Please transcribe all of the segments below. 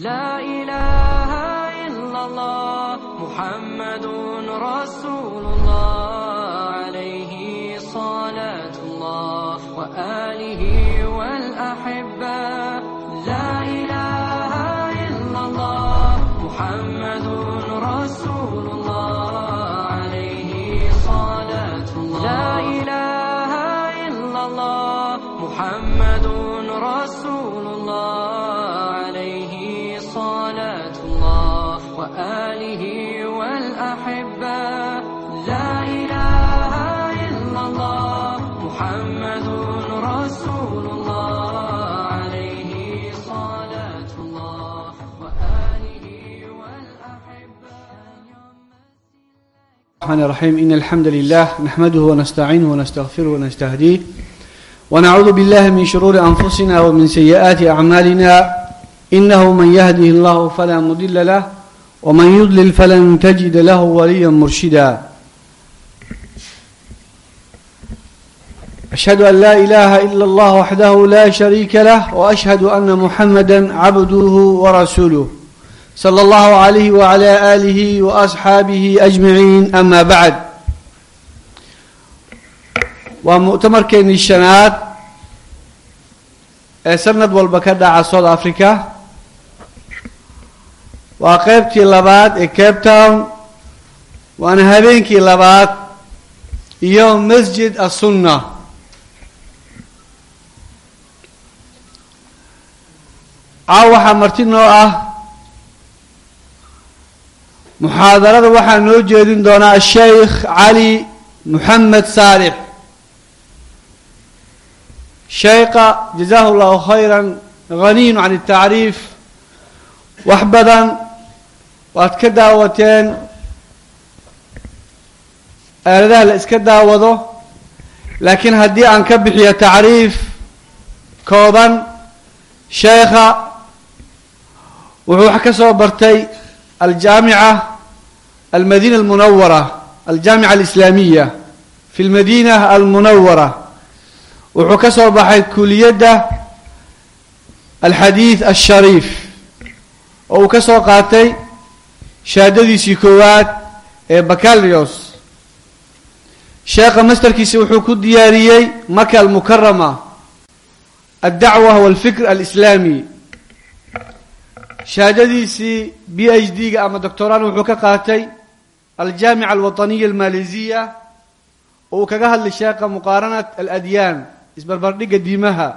لا إله إلا الله محمد رسول الله عليه صلاة الله وآله الرحمن الرحيم إن الحمد لله نحمده ونستعينه ونستغفره ونستهديه ونعوذ بالله من شرور أنفسنا ومن سيئات أعمالنا إنه من يهده الله فلا مضل له ومن يضلل فلن تجد له وليا مرشدا أشهد أن لا إله إلا الله وحده لا شريك له وأشهد أن محمدا عبده ورسوله صلى الله عليه وعلى آله وأصحابه أجمعين أما بعد ومؤتمركين الشناد ee sanad walba ka dhaca south africa waa qeybtii labaad ee cape town waana habeenkii labaad iyo masjid assunna caaw waxaa marti noo ah muxaadarada waxaa noo jeedin doonaa asheikh cali moxamed saalix. Sheykha jazahu llahu khayra haniyun can atacriif wax badan waad ka daawateen. Aaladaha la iska daawado. Laakiin haddii aan ka bixiyo tacriif kooban sheykha wuxuu wax ka soo bartay aljaamica almadina almunawara aljaamica alislaamiya fi lmadina almunawara wuxuu ka soo baxay kuliyadda alxadiid ashariif oo uu ka soo qaatay shahaadadiisii koowaad ee bacalios sheekha masterkiisi wuxuu ku diyaariyey maka almukarama addacwa walfikr alislaami shahaadadiisii b h d ga ama doctoran wuxuu ka qaatay aljaamica alwaطaniya almaleziya oo uu kaga hadlay sheekha muqaaranat aladyaan isbarbardhigga diimaha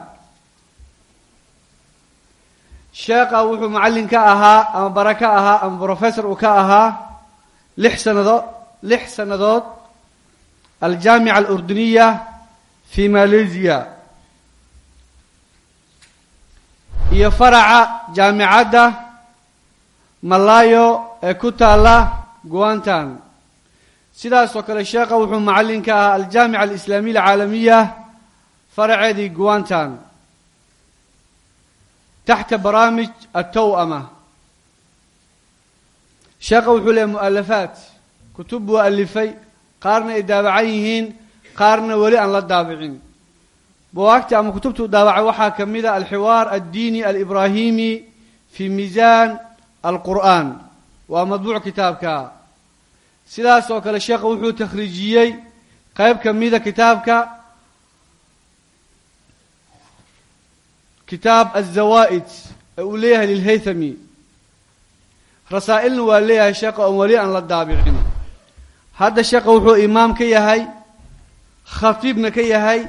sheekha wuxuu macallin ka ahaa ama bara ka ahaa ama professor uu ka ahaa lix sanadood lix sannadood aljaamica alurduniya fi malaysia iyo faraca jaamicadda malayo ee ku taalla guantan sidaas kale sheekha wuxuu macallin ka ahaa aljaamica alislaamiya alcaalamiya faraceedii guantan taxta barnaamij atow'ama sheekha wuxuu leehay mu'alafaat kutub buu alifay qaarna ay daabacan yihiin qaarna weli aan la daabicin. Buwaagta ama kutubtuu daabacay waxaa ka mid a alxiwaar addiini alibrahimi fi miisaan alqur'an waa madbuuc kitaabka. Sidaas oo kale sheekha wuxuu takhriijiyey qeyb ka mida kitaabka. Kitaab azawaa'id ee uu leeyahay lilhaythami. Rasaa'ilna waa leeyahay sheekha oon weli aan la daabicin. Hadda sheekha wuxuu imaam ka yahay khatiibna ka yahay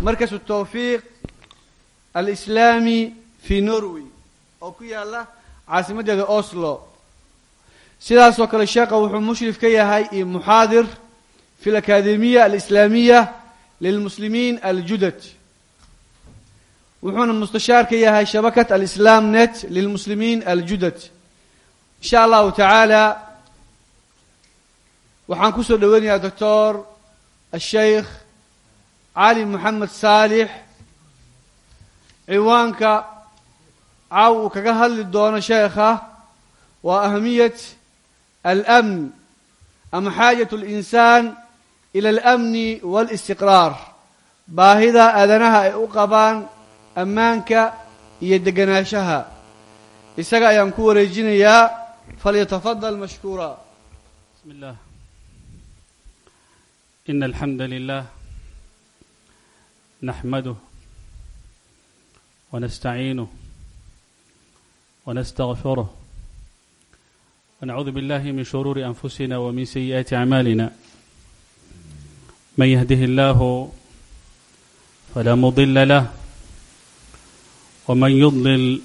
markasu tawfiiq alislaami fi norway oo ku yaalla caasimaddeeda oslo sidaas oo kale sheekha wuxuu mushrif ka yahay iyo muxaadir fi alakademiya alislaamiya lilmuslimiin aljudad wuxuuna mustashaar ka yahay shabakat alislam net lilmuslimiin aljudad insha allahu tacaala waxaan ku soo dhoweynayaa doctor asheikh cali moxamed saalix. Ciwaanka caaw uu kaga hadli doono sheekha waa ahamiyat almn ama xaajat linsaan ila alamni walistiqraar baahida aadanaha ay u qabaan ammaanka iyo deganaanshaha isaga ayaan ku wareejinayaa falyatafadal mashkuura بسم الله إن الحمد لله نحمده ونستعينه ونستغفره ونعوذ بالله من شرور أنفسنا ومن سيئات أعمالنا من يهده الله فلا مضل له ومن يضلل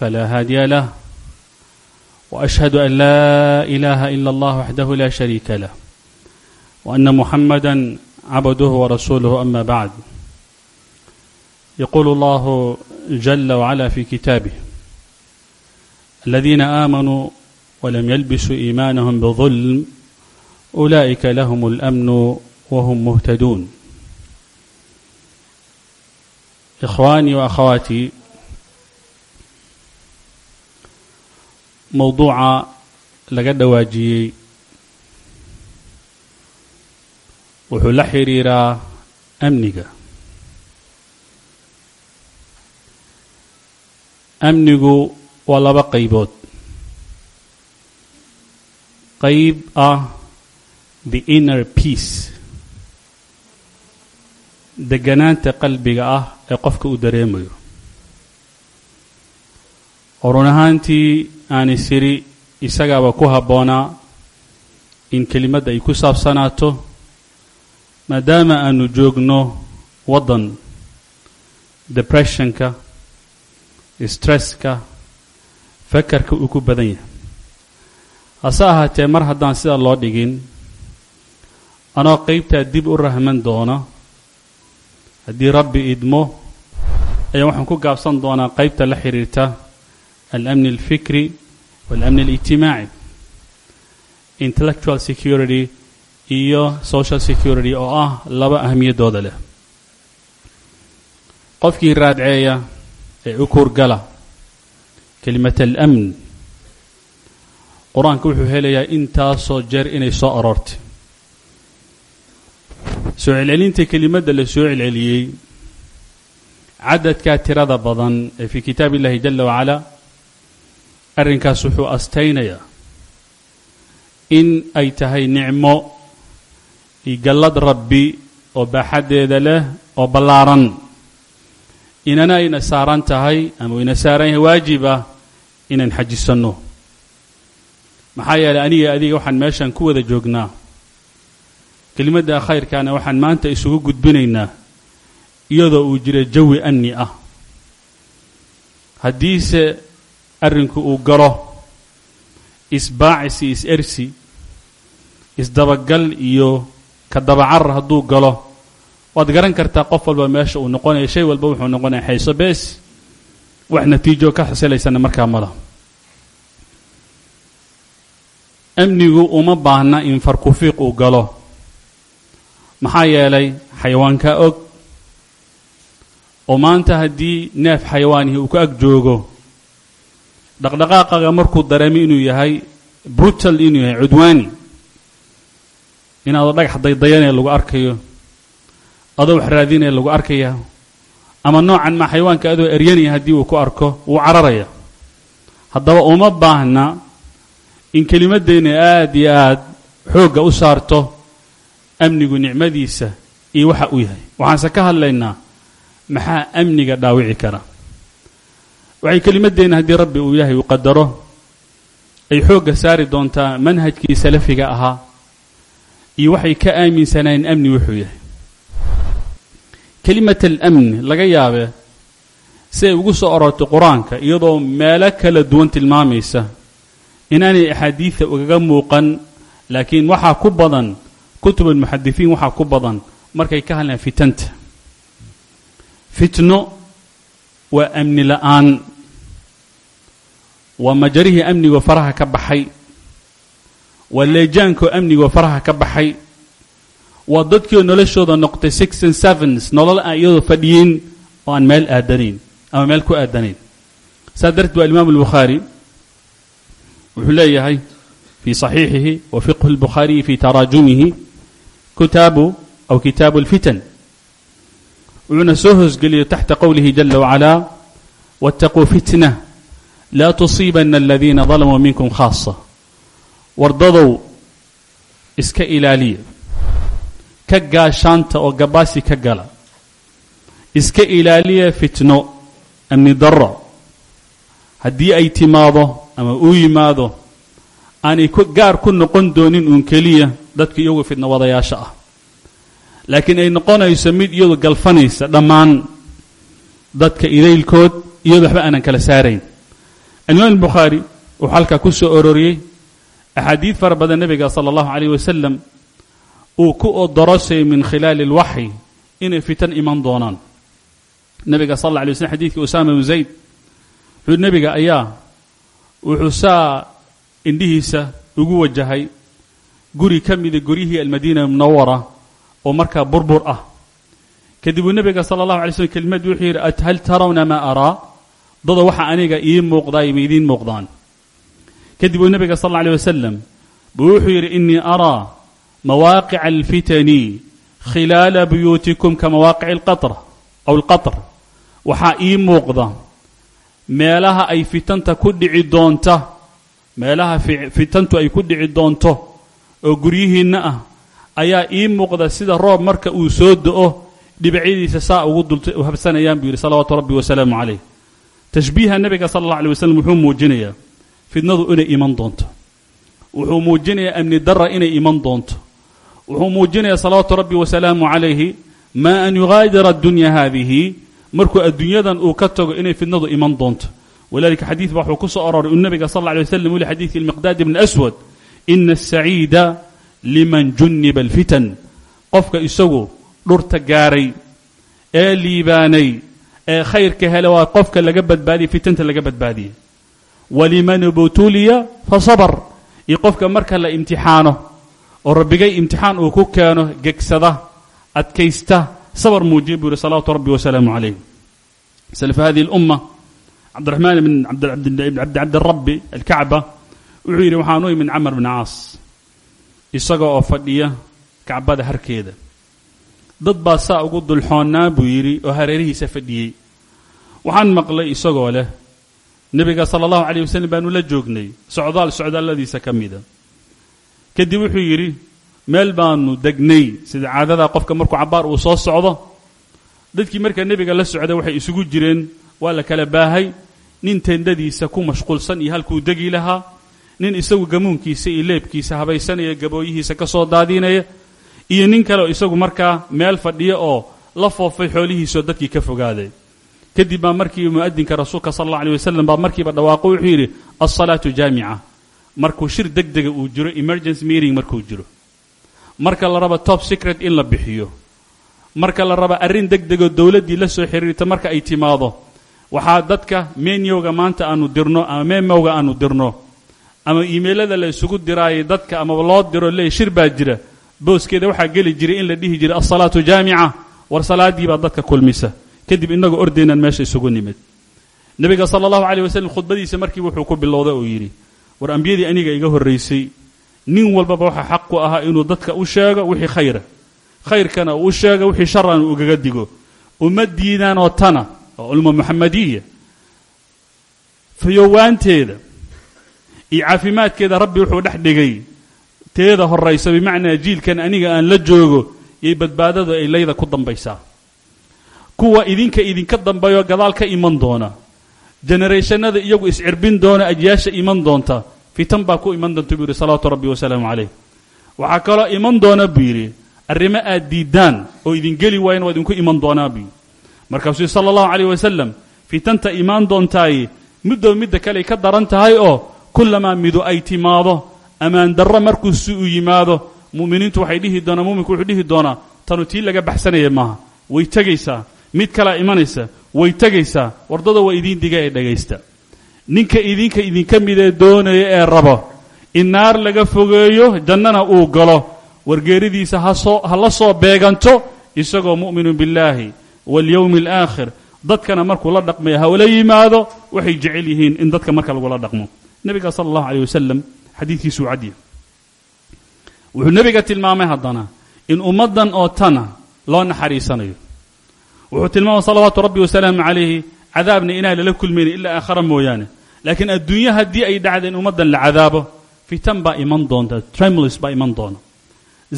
فلا هادي له وأشهد أن لا إله إلا الله وحده لا شريك له وأن محمدا عبده ورسوله أما بعد يقول الله جل وعلا في كتابه الذين آمنوا ولم يلبسوا ايمانهم بظلم اولئك لهم الامن وهم مهتدون اخواني واخواتي mowduuca laga dhawaajiyey wuxuu la xidhiiraa amniga amnigu waa laba qaybood qayb ah the inner peace. Deganaanta qalbiga ah ee qofka uu dareemayo. Oo run ahaantii aanay siri isagaaba ku habboonaa in kelimadda ay ku saabsanaato maadaama aanu joogno waddan depressionka stresska fakarka uu ku badan yahay hase ahaatee mar haddaan sidaa loo dhigin anoo qaybtaa dib u rahman doona haddii rabbi idmo ayaan waxaan ku gaabsan doonaa qaybta la xidhiirta alamni alfikri waalamni alijtimaaci. Intellectual security iyo social security oo ah laba ahamiyaddooda leh. Qofkii raadceeya ee u kuurgala kelimat alamn qur'aanka wuxuu helayaa intaasoo jeer inay soo aroortay. Soo celcelinta kelimadda la soo celceliyey cadadkaa tirada badan ee fii kitaab illahi jala wacala arrinkaas wuxuu astaynayaa in ay tahay nicmo iyo gallad rabbi oo baaxaddeeda leh oo ballaaran. Inana ayna saaran tahay ama ayna saaran yahay waajib ah inaan xajisanno maxaa yeelay aniga adiga waxaan meeshan ku wada joognaa. Kelimadda khayrkaana waxaan maanta isugu gudbinaynaa iyadoo uu jira jawi amni ah. Haddiise arrinku uu galo isbaacis iyo is-ersi isdabagal iyo ka dabacarar hadduu galo waad garan kartaa qof walba meesha uu noqonaya shay walba wuxuu noqonaya xayso bees wax natiijo ka xasilaysana markaa mala amnigu uma baahna in farkufiiq uu galo. Maxaa yeelay xayawaankaa og. Oo maanta haddii neef xayawaanihi uu ka ag joogo dhaqdhaqaaqaga markuu dareemo inuu yahay brutal inuu yahay cudwaani. Inaadoo dhagax daydayanee lagu arkayo adoo wax raadinaya lagu arkaya ama noocan maa xayawaanka adoo eryanaya haddii uu ku arko wuu cararaya. Haddaba uma baahna in kelimaddeena aada iyo aad xoogga u saarto amnigu nicmadiisa iyo waxa uu yahay. Waxaanse ka hadlaynaa maxaa amniga dhaawici kara? Waxay kelimaddeena haddii rabbi uu ilaahay uu qadaro ay xoogga saari doontaa manhajkii salafiga ahaa iyo waxay ka aaminsanayeen amni wuxuu yahay. Kelimat alamni laga yaabee si ay ugu soo orortay qur'aanka iyadoo meelo kala duwan tilmaamaysa inaanay axaadiida ugaga muuqan laakiin waxaa ku badan kutub almuxadisiin waxaa ku badan markay ka hadlayaan fitanta. Fitno waa amni la'aan. Waa majarihii amnigoo faraha ka baxay. Waa leejaankoo amnigoo faraha ka baxay. Waa dadkiioo noloshooda noqotay six and sevens nolol aan iyadoo fadhiyin oo aan meel aadanayn ama meel ku aadanayn. Saa darteed waa alimaamu albukhaari wuxuu leeyahay fii صaxiixihi wa fiqhu اlbukhaariyi fi taraajumihi kitaabu aw kitaabu اlfitan wuxuuna soo hoosgeliyay taxta qowlihi jala wacalaa waاtaquu fitna laa tusiibana aladiina dalamuu minkum khaasa wardadow iska ilaaliya ka gaashaanta oo gabaasi ka gala iska ilaaliya fitno amni darro haddii ay timaado ama uu yimaado aanay gaar ku noqon doonin uun keliya dadka iyagu fitno wadayaasha ah. Laakiin ay noqonayso mid iyadu galfanaysa dhammaan dadka idaylkood iyado waxba aanan kala saarayn. Alimaam albukhaari wuxuu halkaa ku soo ororiyey axaadiid fara badan nebiga sala allahu calayh wasalam uu ku odorosay min khilaali alwaxyi inay fitan iman doonaan. Nebiga sal alla alay waslm xadidkii usaama bnu zayd wuxuu nebiga ayaa wuxuu saa indhihiisa ugu wajahay guri ka mida guryihii almadiina munawara oo markaa burbur ah. Kadib uu nebiga sala allahu alay slm kelimad wuxuu yidhi hal tarawna maa araa dada waxa aniga ii muuqdaay ma idiin muuqdaan. Kadib uu sal alay wasalam wuxuu yidhi inii araa mawaaqica alfitani khilaala buyuutikum ka mawaaqici alqatra aw alqatr. Waxaa ii muuqda meelaha ay fitanta ku dhici doonta meelaha fitantu ay ku dhici doonto oo guryihiinna ah ayaa ii muuqda sida roob marka uu soo do-o dhibacyadiisa saa ugu dulhabsanayaan buu yidhi salawaatu rabbi wasalaamu calayh. Tashbiiha nebiga sala allah alay wasalam wuxuu muujinayaa fitnadu inay iman doonto. Wuxuu muujinayaa amni dara inay iman doonto. Wuxuu muujinayaa salawaatu rabbi wasalaamu calayhi maa an yugaadira addunya haadihi markuu adduunyadan uu ka tago inay fitnadu iman doonto. Walidalika xadiid ba wuxuu ku soo aroray uu nebiga sal alla alay waslam wuli xadiidkii almiqdaad ibni aswad ina asaciida liman junniba alfitan. Qofka isagu dhurta gaaray ee liibaanay ee khayrka hele waa qofka laga badbaadiyey fitanta laga badbaadiyey waliman ibtuliya fasabr iyo qofka marka la imtixaano oo rabbigay imtixaan uu ku keeno gegsada adkaysta sabr muujiya buu yihi salawaatu rabbi wasalaamu calayh slf hadihi اlumma cabdiraxmaan bn cabdirabi alkacba wuxuu yidhi waxaan u imid camar bn caas isaga oo fadhiya kacbada harkeeda dad baa saa ugu dulxoonnaa buu yidhi oo hareerihiisa fadhiyey waxaan maqlay isagoo leh nebiga sala allahu calayh wasalam baanu la joognay socdaal socdaalladiisa ka mida kadib wuxuu yidhi meel baanu degnay sida caadadaa qofka markuu cabbaar uu soo socdo. Dadkii markaa nebiga la socday waxay isugu jireen waa la kala baahay nin tendadiisa ku mashquulsan iyo halkuu degi lahaa nin isagu gamuunkiisa iyo leebkiisa habaysanaya gabooyihiisa ka soo daadinaya iyo nin kale isagu markaa meel fadhiya oo la foofay xoolihiisaoo dadkii ka fogaaday. Kadib baa markii mu'adinka rasuulka sal alla alay wasalam baa markiiba dhawaaqo wuxuu yidhi alsalaatu jaamica. Markuu shir deg dega uu jiro emergency meeting markuu jiro marka la rabo top secret in la bixiyo. Marka la raba arrin deg degoo dowladdii la soo xiriirta marka ay timaado. Waxaa dadka menyowga maanta aanu dirno ama memowga aanu dirno. Ama iimailada la isugu diraayay dadka amaba loo diro leey shir baa jira. Booskeeda waxaa geli jiray in la dhihi jiray alsalaatu jaamica. War salaaddii baa dadka kulmisa. Kadib innagoo ordaynan meesha isugu nimid. Nebiga sala allahu caleyh wasalam khudbadiisa markiiba wuxuu ku bilowday uu yidhi war ambiyadii aniga iga horraysay nin walbaba waxaa xaq ku ahaa inuu dadka u sheego wixii khayra. Khayrkana uu u sheego wixii sharana uu ugaga digo. Uma diidaan oo tana oo ulma muxamadiya fayowaanteeda iyo caafimaadkeeda rabbi wuxuu dhex dhigay. Teeda horaysa bimacnaa jiilkan aniga aan la joogo yay badbaadadu ay layda ku dambaysaa. Kuwa idinka idinka dambeeyo gadaal ka iman doona. Generationada iyagu iscirbin doona ajyaasha iman doonta fitan baa ku iman doonta buu yidhi salawaatu rabbi wasalaamu calayh. Waxaa kaloo iman doona buu yidhi arrimo aad diiddaan oo idin geli waayan waa idinku iman doonaa buu yidhi. Markaasuu sala allahu calayh wasalam fitanta imaan doontaaye middood midda kale ay ka daran tahay oo kullamaa midu ay timaado ammaan darro markuu si yimaado mu'miniintu waxay dhihi doonaa muminku wuxuu dhihi doonaa tanu tii laga baxsanaya maaha way tegaysaa mid kalea imanaysa way tegaysaa wardada waa idiin diga ee dhegaysta ninka idinka idinka midee doonaya ee rabo in naar laga fogeeyo jannana uu galo. Wargeeridiisa ha la soo beeganto isagoo mu'minun billaahi waاlyowmi alaakhir dadkana markuu la dhaqmaya hawla yimaado waxay jecel yihiin in dadka marka lagula dhaqmo. Nebiga sala allahu aleyh wasalam xadiidkiisuu cadya wuxuu nebiga tilmaamay haddana in ummaddan oo tana loo naxariisanayo. Wuxuu tilmaamay salawaatu rabbi wasalaamu calayhi cadaabna inaan lala kulmaynin ilaa aakhara mooyaane. Laakiin adduunye haddii ay dhacda in ummaddan la cadaabo fitan baa iman doonta tremlis baa iman doona.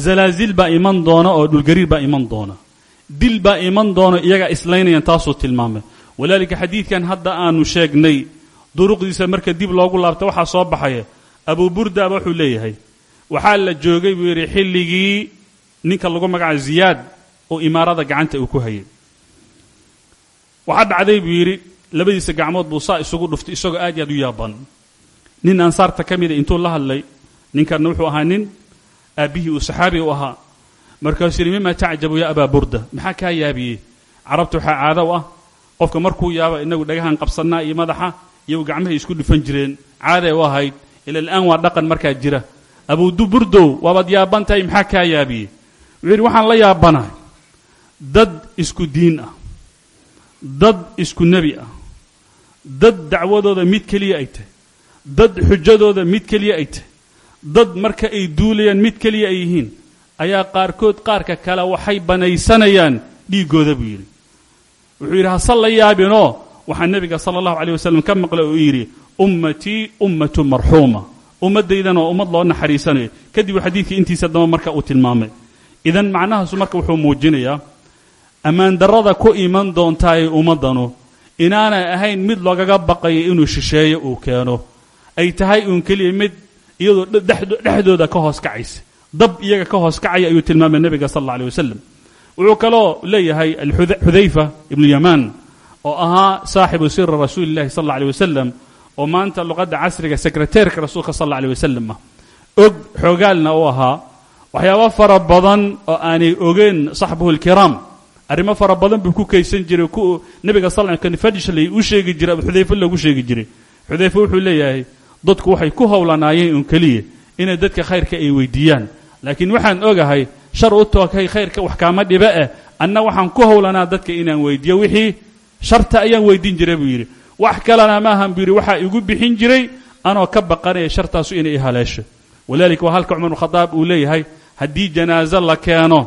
Zalaazil baa iman doona oo dhulgariir baa iman doona. Dil baa iman doona iyagaa islaynayan taasuu tilmaamay walaalika xadiidkan hadda aanu sheegnay duruqdiisa marka dib loogu laabta waxaa soo baxaya. Abu burdaaba wuxuu leeyahay waxaa la joogay buu yidhi xilligii ninka lagu magacaabo ziyaad oo imaarada gacanta uu ku hayay waxaa dhacday buu yidhi labadiisa gacmood buu saa isugu dhuftay isagoo aad iyo aad u yaaban. Nin ansaarta ka mida intuu la hadlay ninkanna wuxuu ahaa nin aabbihii uu saxaabi u ahaa. Markaasuu yidhi mima tacjabu ya abaa burda? Maxaa kaa yaabiyey? Carabta waxaa caado u ah. Qofka markuu yaaba inagu dhagahan qabsannaa iyo madaxa iyagu gacmahay isku dhufan jireen. Caaday u ahayd. Ila al'aan waa dhaqan markaa jira. Abudu burdow waabaad yaaban tahay maxaa kaa yaabiyey? Wuxuu yidhi waxaan la yaabanahay. Dad isku diin ah dad isku nebi ah. Dad dacwadooda mid keliya ay tahay. Dad xujadooda mid keliya ay tahay. Dad marka ay duulayaan mid keliya ay yihiin ayaa qaarkood qaarka kale waxay banaysanayaan dhiiggooda buu yidhi. Wuxuu yidhi hase la yaabinoo? Waxaa nebiga sala allahu aleyh wasalam ka maqlay oo yidhi ummatii ummatu marxuuma. Ummaddaydana waa ummad loo naxariisanayo. Kadib uu xadiidkii intiisa damba marka uu tilmaamay. Idan macnahaasu marka wuxuu muujinayaa ammaan darrada ku iman doontaay ummaddanu inaanay ahayn mid loogaga baqayo inuu shisheeyo uu keeno. Ay tahay uun keliya mid iyadoo dhexdooda ka hoos kacaysa. Dab iyaga ka hoos kacaya ayuu tilmaamay nebiga sal alla alay wasalam wuxuu kaloo leeyahay xudayfa ibnu yamaan oo ahaa saaxibu siri rasuuli llahi sal alla alay wasalam oo maanta luqadda casriga sekreteerka rasuulka sal alla alay wasalam ah og xoogaalna u ahaa waxyaaba fara badan oo aanay ogeen saxbuhu lkiraam arrimo fara badan buu ku kaysan jiray nebiga sal confidentially u sheegi jiray xudayfe loogu sheegi jiray. Xudayfe wuxuu leeyahay dadku waxay ku howlanaayeen un keliya inay dadka khayrka ay weydiiyaan. Laakiin waxaan ogahay shar u tookay khayrka wax kaama dhibe eh anna waxaan ku howlanaa dadka inaan weydiiyo. Wixii sharta ayaan weydiin jiray buu yidhi. Wax kalena maahan buu yidhi waxaa igu bixin jiray anoo ka baqanaya shartaasu inay i haleesho walidalika waa halka cumar khadaab uu leeyahay haddii janaaso la keeno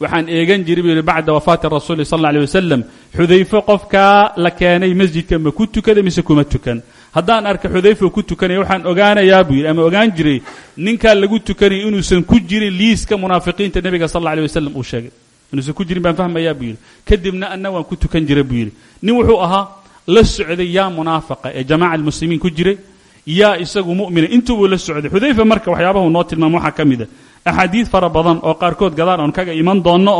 waxaan eegan jiray buu yidhi bacda wafaati rasuuli sal alla alay wasalam xudayfe qofkaa la keenay masjidka ma ku tukada mise kuma tukan? Haddaan arka xudayfa ku tukanaya waxaan ogaanayaa buu yidhi ama ogaan jiray ninkaa lagu tukanaya inuusan ku jirin liiska munaafiqiinta nebiga sal alla alay uu sheegay. Inuusan ku jirin baan fahmayaa buu yidhi. Kadibna anna ku tukan jiray buu yidhi. Nin wuxuu ahaa la socday yaa munaafaqa ee jamaaca almuslimiin ku jiray yaa isagu mu'mina intuubuu la socday xudayfa marka waxyaabahu noo tilmaamo waxaa ka mid a axaadiid fara badan oo qaarkood gadaal aan kaga iman doonno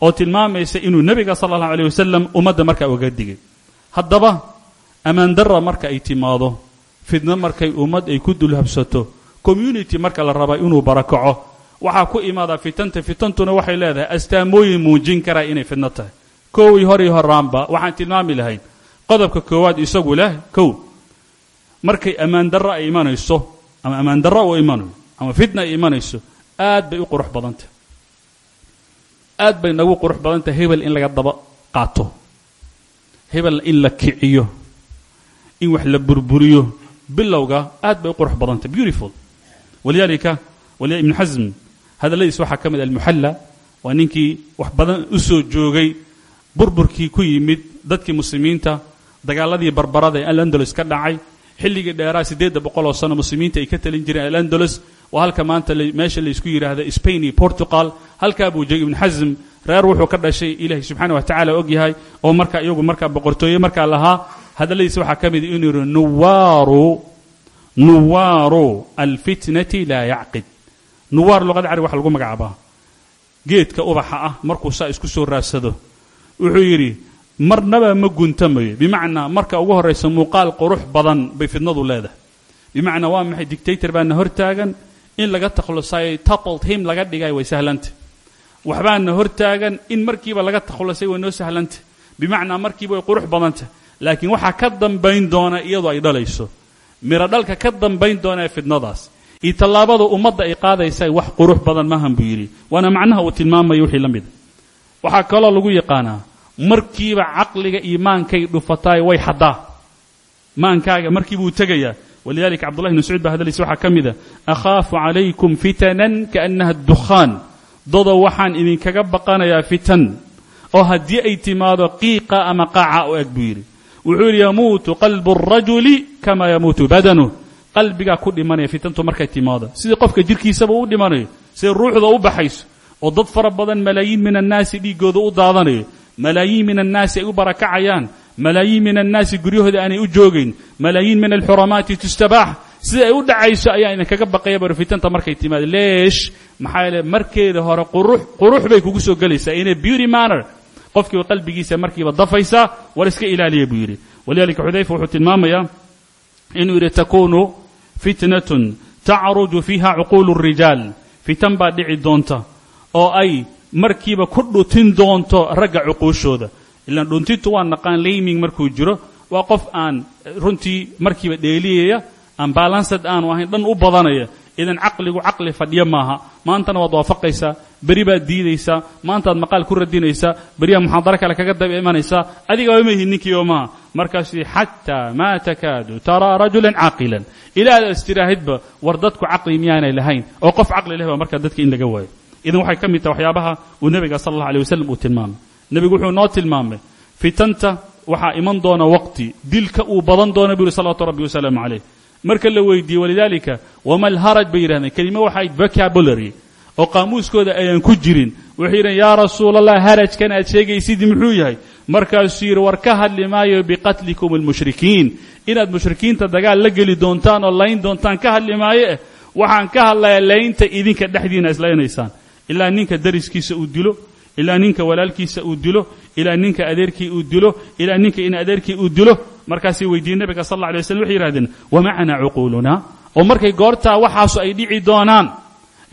oo tilmaamaysa inuu nebiga sala allahu aleyh wasalam ummadda markaa uga digay. Haddaba ammaandarra marka ay timaado fidno markay ummad ay ku dulhabsato community marka la raba inuu barakaco. Waxaa ku imaadaa fitanta fitantuna waxay leedahay astaamooyin muujin karaa inay fidno tahay. Koowii hor iyo horaanba waxaan tilmaami lahayn qodobka koowaad isagu leh kow markay ammaandarro ay imanayso ama ammaandarro uu imanayo ama fitna ay imanayso aad bay u qurux badantah aad bay nagu qurux badantahay hebel in laga daba qaato. Hebel in la kiciyo. In wax la burburiyo. Bilowga aad bay u qurux badantah beautiful. Walidaalika waliya ibnu xasm hadalladiis waxaa ka mid almuxalla waa ninkii wax badan u soo joogay burburkii ku yimid dadkii muslimiinta dagaaladii barbarada ee alandalus ka dhacay xilligii dheeraa siddeedda boqol oo sano muslimiinta ay ka talin jireen alandalus waa halka maanta meesha laysku yidhaahda spain iyo portugal halkaa buu jegay ibnu xasm reer wuxuu ka dhashay ilaahay subxaana wa tacala og yahay oo marka iyagu markaa boqortooye markaa lahaa. Hadalladiisa waxaa ka mid inuu yidhi nuwaaru nuwaaru alfitnati laa yacqid. Nuwaar luqada carib waxa lagu magacaabaa. Geedka ubaxa ah markuu saa isku soo raadsado wuxuu yidhi marnaba ma guntamayo bimacnaa marka ugu horraysa muuqaal qurux badan bay fidnadu leedahay. Bimacnaa waa maxay dictator baana hortaagan in laga takhalusay toppled him laga dhigay way sahlantah waxbaana hortaagan in markiiba laga takhalusay way noo sahlantah bimacnaa markiiba way qurux badantah laakiin waxaa ka dambayn doona iyadoo ay dhalayso. Miro dhalka ka dambayn doona ee fidnadaas iyo ummadda ay qaadaysa wax qurux badan maahan buu yidhi. Waana macnaha uu tilmaamayo wixii la mida waxaa kaloo lagu yaqaanaa markiiba caqliga iyo maankay dhufataay way xaddaa. Maankaaga markiibuu tegayaa walidalika cabdullahi bn mascuud baa hadalkiisa waxaa ka mida akhaafu calaykum fitanan kaannaha dukhaan dado waxaan idinkaga baqanayaa fitan oo haddii ay timaado qiiqa ama qaaca u eg buu yidhi wuxuu yidhi yamuutu qalbu الrajuli kama yamuutu badanuh qalbigaa ku dhimanaya fitantu markay timaado sidii qofka jirkiisaba u dhimanayo siday ruuxda u baxayso oo dad fara badan malaayiin min annaasi dhiiggooda u daadanayo malaayiin min annaasi ay u barakacayaan malaayiin min annaasi guryahooda aanay u joogayn malaayiin min alxuramaati tustabaax sida ay u dhacayso ayaa idinkaga baqaya bar fitanta markay timaado leesh maxaa yeele markeeda hore qurux bay kugu soo gelaysaa. Ina beauty manner qofkiiba qalbigiisa markiiba dafaysaa war iska ilaaliya buu yidhi. Walidalika xudayfa wuxuu tilmaamayaa inuu yidhi takunu fitnatun tacruju fiiha cuquulu الrijaal fitan baa dhici doonta oo ay markiiba ku dhutin doonto ragga cuquushooda ilaan dhuntintu waa naqaan layming markuu jiro waa qof aan runtii markiiba dheeliyaya aan balansad aanu ahayn dhan u badanaya. Idan caqligu caqli fadhiyo maaha. Maantana waad waafaqaysaa beri baad diidaysaa maantaad maqaal ku radinaysaa beriyaa muxaadaro kale kaga daba imanaysaa adigaaba ma ihin ninkii oo maaha. Markaasuu xataa maa takaadu taraa rajulan caaqilan. Ilaa aad istiraahidba war dadku caqli miyaanay lahayn oo qof caqli leh baa markaa dadka in laga waayo. Idan waxay ka mid tahay waxyaabaha uu nebiga sala allah alay wasalam uu tilmaamay nebigu wuxuu noo tilmaamay fitanta waxaa iman doona waqti dilka uu badan doona buu yihi salawatu rabbi wasalaamu calayh. Marka la weydiiyey walidaalika wama alharaj bay yidhahdeen. Kelimo waxay vocabulary oo qaamuuskooda ayaan ku jirin. Wuxuu yidhahn yaa rasuul allah harajkan aad sheegaysidii muxuu yahay? Markaasuu yidhi war ka hadli maayo biqatlikum almushrikiin. Inaad mushrikiinta dagaal la geli doontaan oo layn doontaan ka hadli maayo eh. Waxaan ka hadlayaa laynta idinka dhexdiina islaynaysaan ilaa ninka dariskiisa uu dilo ilaa ninka walaalkiisa uu dilo ilaa ninka adeerkii uu dilo ilaa ninka in adeerkii uu dilo markaasay weydiiyey nabiga sal alla alay waslam waxay yidhahdeen wamacnaa cuquuluna? Oo markay goortaa waxaasu ay dhici doonaan.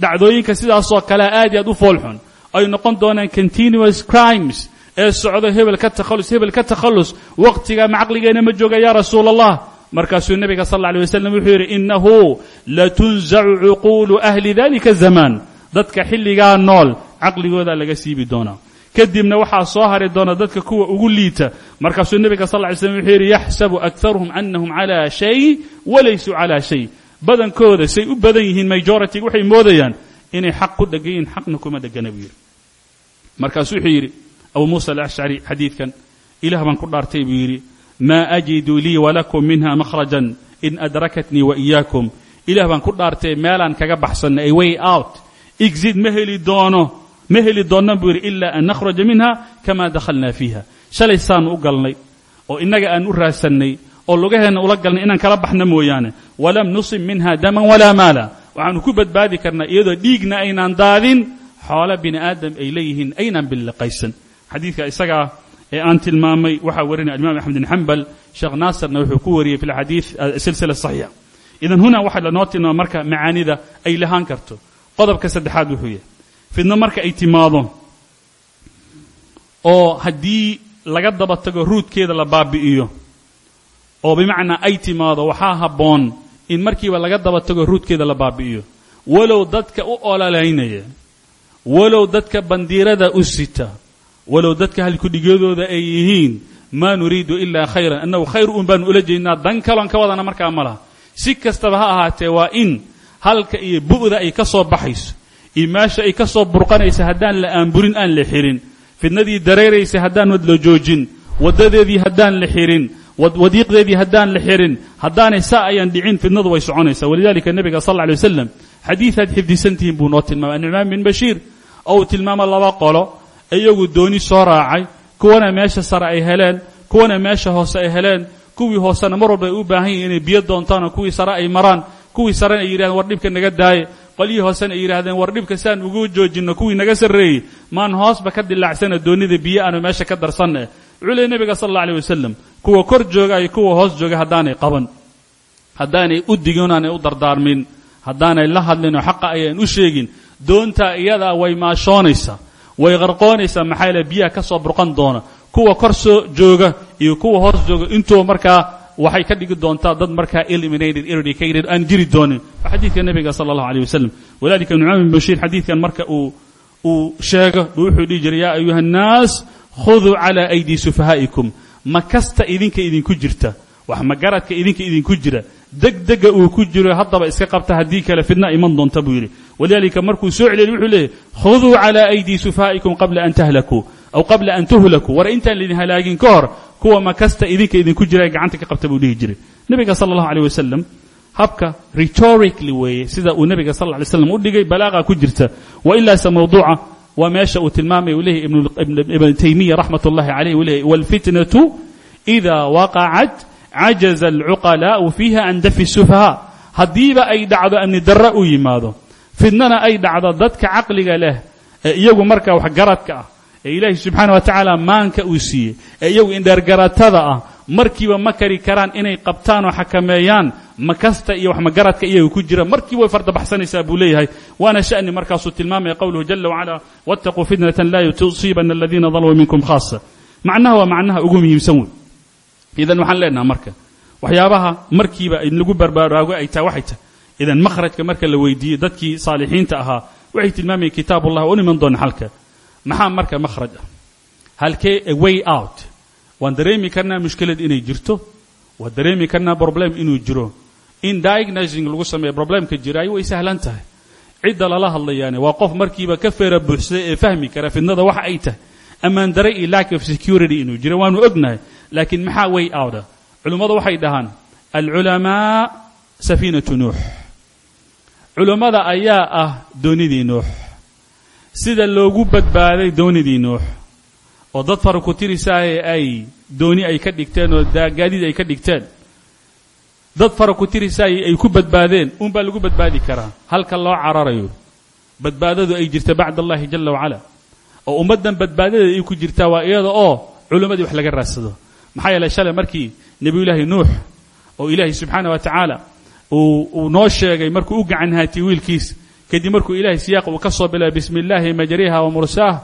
Dhacdooyinka sidaasoo kalea aad iyo aad u foolxun. Ay noqon doonaan continuous crimes ee socdo hebel ka takhallus hebel ka takhallus. Waqtiga macaqligeenna ma jooga yaa rasuula allah markaasuu nebiga sal alla alay wasalam wuxuu yidhi innahu latunzacu cuquulu ahli dalika zamaan dadka xilligaa nool caqligoodaa laga siibi doonaa. Kadibna waxaa soo hari doona dadka kuwa ugu liita. Markaasuu nebiga sal ly slm wuxuu yidhi yaxsabu akharuhum anahum calaa shay walaysuu calaa shay. Badankooda say u badan yihiin majority waxay moodayaan inay xaq ku dhegan xaqna kuma dhegana buu yidhi. Markaasuu wuxuu yidhi abu muusa alashcari xadiidkan ilah baan ku dhaartay buu yidhi maa ajidu lii walakum minha makhrajan in adrakatnii wa iyaakum. Ilah baan ku dhaartay meelaan kaga baxsanna a way out. Exid ma heli doono ma heli doonnan buu yidhi ilaa an nakhraja minha kama dakhalnaa fiiha. Shalay saanu u galnay oo innaga aan u raasannay oo lugaheenna ula galnay inaan kala baxna mooyaane. Walam nusib minha daman walaa maala. Waxaanu ku badbaadi karnaa iyadoo dhiigna aynaan daadin xoolo bini aadam ay leeyihiin aynaan billiqaysan. Xadiidka isagaa ee aan tilmaamay waxaa warinaya alimaam axmed bin xambal sheekh naasirna wuxuu ku wariyey fi lxadiid silsila saxiixa. Idan huna waxaa lanoo tilmaama marka macaanida ay lahaan karto. Qodobka saddexaad wuxuu yahay fidno marka ay timaado oo haddii laga daba tago ruudkeeda la baabi'iyo oo bimacnaa ay timaado waxaa habboon in markiiba laga daba tago ruudkeeda la baabi'iyo. Walow dadka u ololaynaya walow dadka bandiirada u sita walow dadka halkudhigyadooda ay yihiin maa nuriidu ilaa khayran. Annagu khayr uun baanu ula jeednaa dan kaloon ka wadana markaa ma laha. Si kastaba ha ahaatee waa in halka iyo bu'da ay ka soo baxayso iyo ay ka soo burqanaysa haddaan la aanburin aan la xirin. Fidnadii dareeraysa haddaan wad la joojin. Waddadeedii haddaan la xirin. Wadiiqdeedii haddaan la xirin. Haddaanay saa ayaan dhicin fidnadu way soconaysaa. Walidalika nebiga sal alla alay wasalam xadiidaad xifdisantihiin buu noo tilmaamay nucmaan bin bashiir oo uu tilmaamo laba qolo. Iyagu dooni soo raacay. Kuwana meesha sare ay heleen kuwana meesha hoose ay heleen. Kuwii hoosena mar walba ay u baahan yihiin inay biyo doontaan oo kuwii sare ay maraan. Kuwii sarena ay yidhahdeen war dhibka naga daaye qolyihii hoosena ay yidhahdeen war dhibka siaan ugu joojinno kuwii naga sarreeyey maan hoosba ka dilaacsana doonida biyo aanu meesha ka darsanne leey nebiga sal alla alay wasalam kuwa kor jooga iyo kuwa hoos jooga haddaanay qaban. Haddaanay u digin aanay u dardaarmin. Haddaanay la hadlin oo xaqa ayaan u sheegin. Doontaa iyadaa way maashoonaysaa way qarqoonaysaa maxaa yaele biyaha ka soo burqan doona. Kuwa kor soo jooga iyo kuwa hoos jooga intuu markaa waxay ka dhigi doontaa dad markaa eliminated eradicated aan jiri doonin. Xadiidka nebiga sala allahu aleyh wasalam walidalika nucmaan bin bashiir xadiidkan marka uu uu sheego buu wuxuu dhihi jiray yaa ayuha annaas khuduu calaa aydii sufahaa'ikum. Ma idinka idinku jirta wax magaradka idinka idinku jira degdega uu ku jiro haddaba iska qabta haddii kale fidna iman doonta buu yidhi. Walidalika markuu soo celiyey wuxuu leeyahy khuduu calaa aydii sufahaa'ikum qabla an tahlakuu aw qabla an tuhlakuu war intaan laydin halaagin ka hor kuwa makasta idinka idinku jira gacanta ka qabta buu dhihi jiray. Nebiga sala allahu aleyh wasalam habka rhetorically weeye sida uu nebiga sal lay slam u dhigay balaaqa ku jirta. Wa ilaase mawduuca waa meesha uu tilmaamaya uu leeyahy ibn taymiya raxmat ullahi caleyh uu leeyahy waalfitnatu ida waqacat cajaza alcuqalaa'u fiiha an dafi sufahaa haddiiba ay dhacdo amni darra u yimaado. Fidnana ay dhacdo dadka caqliga leh ee iyagu markaa waxgaradka ah ee ilaahi subxaana wa tacaala maanka uu siiyey ee iyagu indheergaratada ah markiiba ma kari karaan inay qabtaan oo xakameeyaan makasta iyo waxmagaradka iyaga ku jira. Markiiba way fardabaxsanaysaa buu leeyahay waana sha'ni markaasuu tilmaamaya qowluhu jala wacala waataquu fitnatan laa tusiibana aladiina dalmuu minkum khaasa macnaha waa macnaha ugu muhiimsan wey idan waxaan leenaha marka waxyaabaha markiiba lagu barbaaraago ay tahay waxay tahay. Idan makhrajka marka la weydiiyey dadkii saalixiinta ahaa waxay tilmaamayeen kitaabullah oo iman doona xalka maxaa marka makhraj ah? Halkee a way out? Waan dareemi karnaa mushkilad inay jirto? Waan dareemi karnaa problem inuu jiro? In diagnosing lagu sameeyo problemka jiraay way sahlan tahay. Cidda lala hadlayaani waa qof markiiba ka feera buuxsaday ee fahmi kara fidnada waxa ay tahay. Ammaan dare iyo lack of security inuu jiro waanu ognahay. Laakiin maxaa way outa culummadu waxay dhahaan alculamaa safiinatu nuux. Culummada ayaa ah doonidii nuux sida loogu badbaaday doonidii nuux. oo dad fara ku tirisaaye ay dooni ay ka dhigteen oo gaadiid ay ka dhigteen. Dad fara ku tirisaaye ay ku badbaadeen uunbaa lagu badbaadi karaa. Halka loo cararayo badbaadadu ay jirta bacd allahi jala wacala. oo ummaddan badbaadadeeda ay ku jirtaa waa iyada oo culimmadii wax laga raadsado. Maxaa yeelay shalay markii nebiyullaahi nuux oo ilaahay subxaana wa tacaala uu noo sheegay markuu u gacan haatiyey wiilkiis kadib markuu ilahay siyaaqa uu ka soo bilaabay bismi illaahi majriha wa mursaah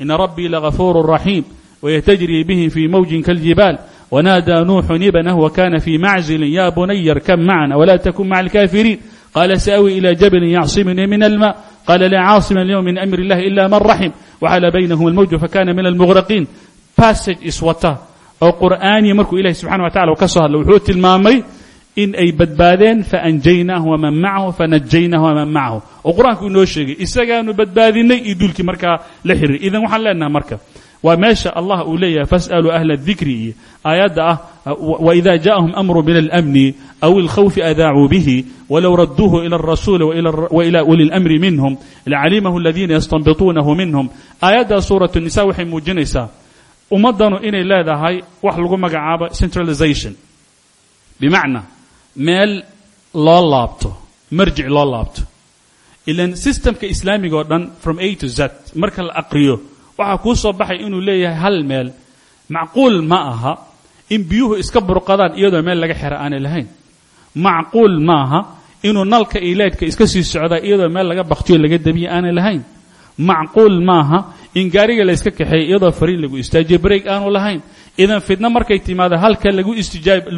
ina rabbii lagafuuru raxiim waytajrii bihim fii mawjin kaljibaal wanaadaa nuuxun ibnah wakana fii maczilin ya bunaya arkab macna wla takun maca alkafiriin qala saawi ila jabalin yacsimunii min alma. Qala laa caasima alyawm min amri illahi ila man raxim waxala baynahum almawju fakana min almughraqiin. Passage iswata oo qur'aaniya markuu ilahi subxana wa tacala ka soo hadlay wuxuu tilmaamay in ay badbaadeen faanjaynaahu waman macahu fanajaynahu waman macahu oo qur-aanku inoo sheegay isagaanu badbaadinay iyo duulkii markaa la xiriir idan waxaan leenaha marka waa meesha allah uu leeyahay fas'aluu ahla adikri iyo aayadda ah waida jaءahum amru min alأmni aw اlkhawfi adaacuu bihi walow raduuhu ilى الrasuuli waila uli اlamri minhum lacalimahu aladiina yastanbituunahu minhum aayadda suuraة الnisa waxay muujinaysaa ummaddanu inay leedahay wax lagu magacaabo centralization bimacna meel loo laabto marjic loo laabto. Ilan systemka islaamiga oo dhan from a to z marka la aqriyo waxaa kuu soo baxay inuu leeyahay hal meel. Macquul ma aha in biyuhu iska burqadaan iyadoo meel laga xera aanay lahayn. Macquul ma aha inuu nalka ileedka iska sii socdaa iyadoo meel laga baktiyo laga dabiye aanay lahayn. Macquul maaha in gaariga la yska iyadoo fariin lagu istaajiyo break aanu lahayn idan fidno markay timaado halka lagu istijaab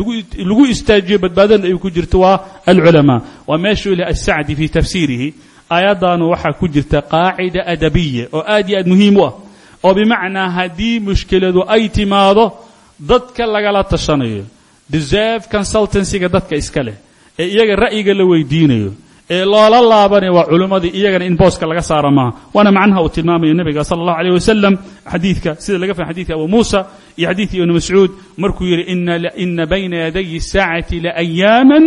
lagu istaajiyo badbaadana ay ku jirto waa alculamaa. Waa meeshuu leh asacdi fii tafsiirihi aayaddaanu waxaa ku jirta qaacida adabiya oo aad iyo aad muhiim u ah. Oo bimacnaa haddii mushkiladu ay timaado dadka lagala tashanayo. Deserve consultancyga dadka iska leh ee iyaga ra'yiga la weydiinayo ee loola laabanayo waa culimmadii iyagana in booska laga saara maaha waana macnaha uu tilmaamayo nebiga sala allahu aleyh wasalam xadiidka sida laga fahmay xadidka abu muusa iyo xadiidkii ibnu mascuud markuu yidhi ina bayna yaday الsaacati laأyaaman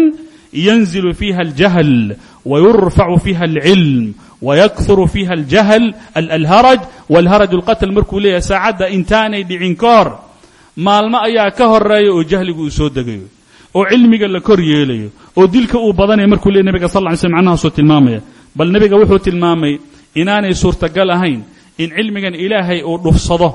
yanzilu fiiha aljahl wayurfacu fiiha alcilm wayakuru fiiha aljahl alharaj walharaj اlqatl markuu leeyahay saacadda intaanay dhicin ka hor maalmo ayaa ka horeeya oo jahligu uu soo degayo oo cilmiga la kor yeelayo oo dilka uu badanaya markuu leey nebiga sal ly slm macnahaasuu tilmaamaya. Bal nebiga wuxuu tilmaamay inaanay suurtagal ahayn in cilmigan ilaahay uu dhufsado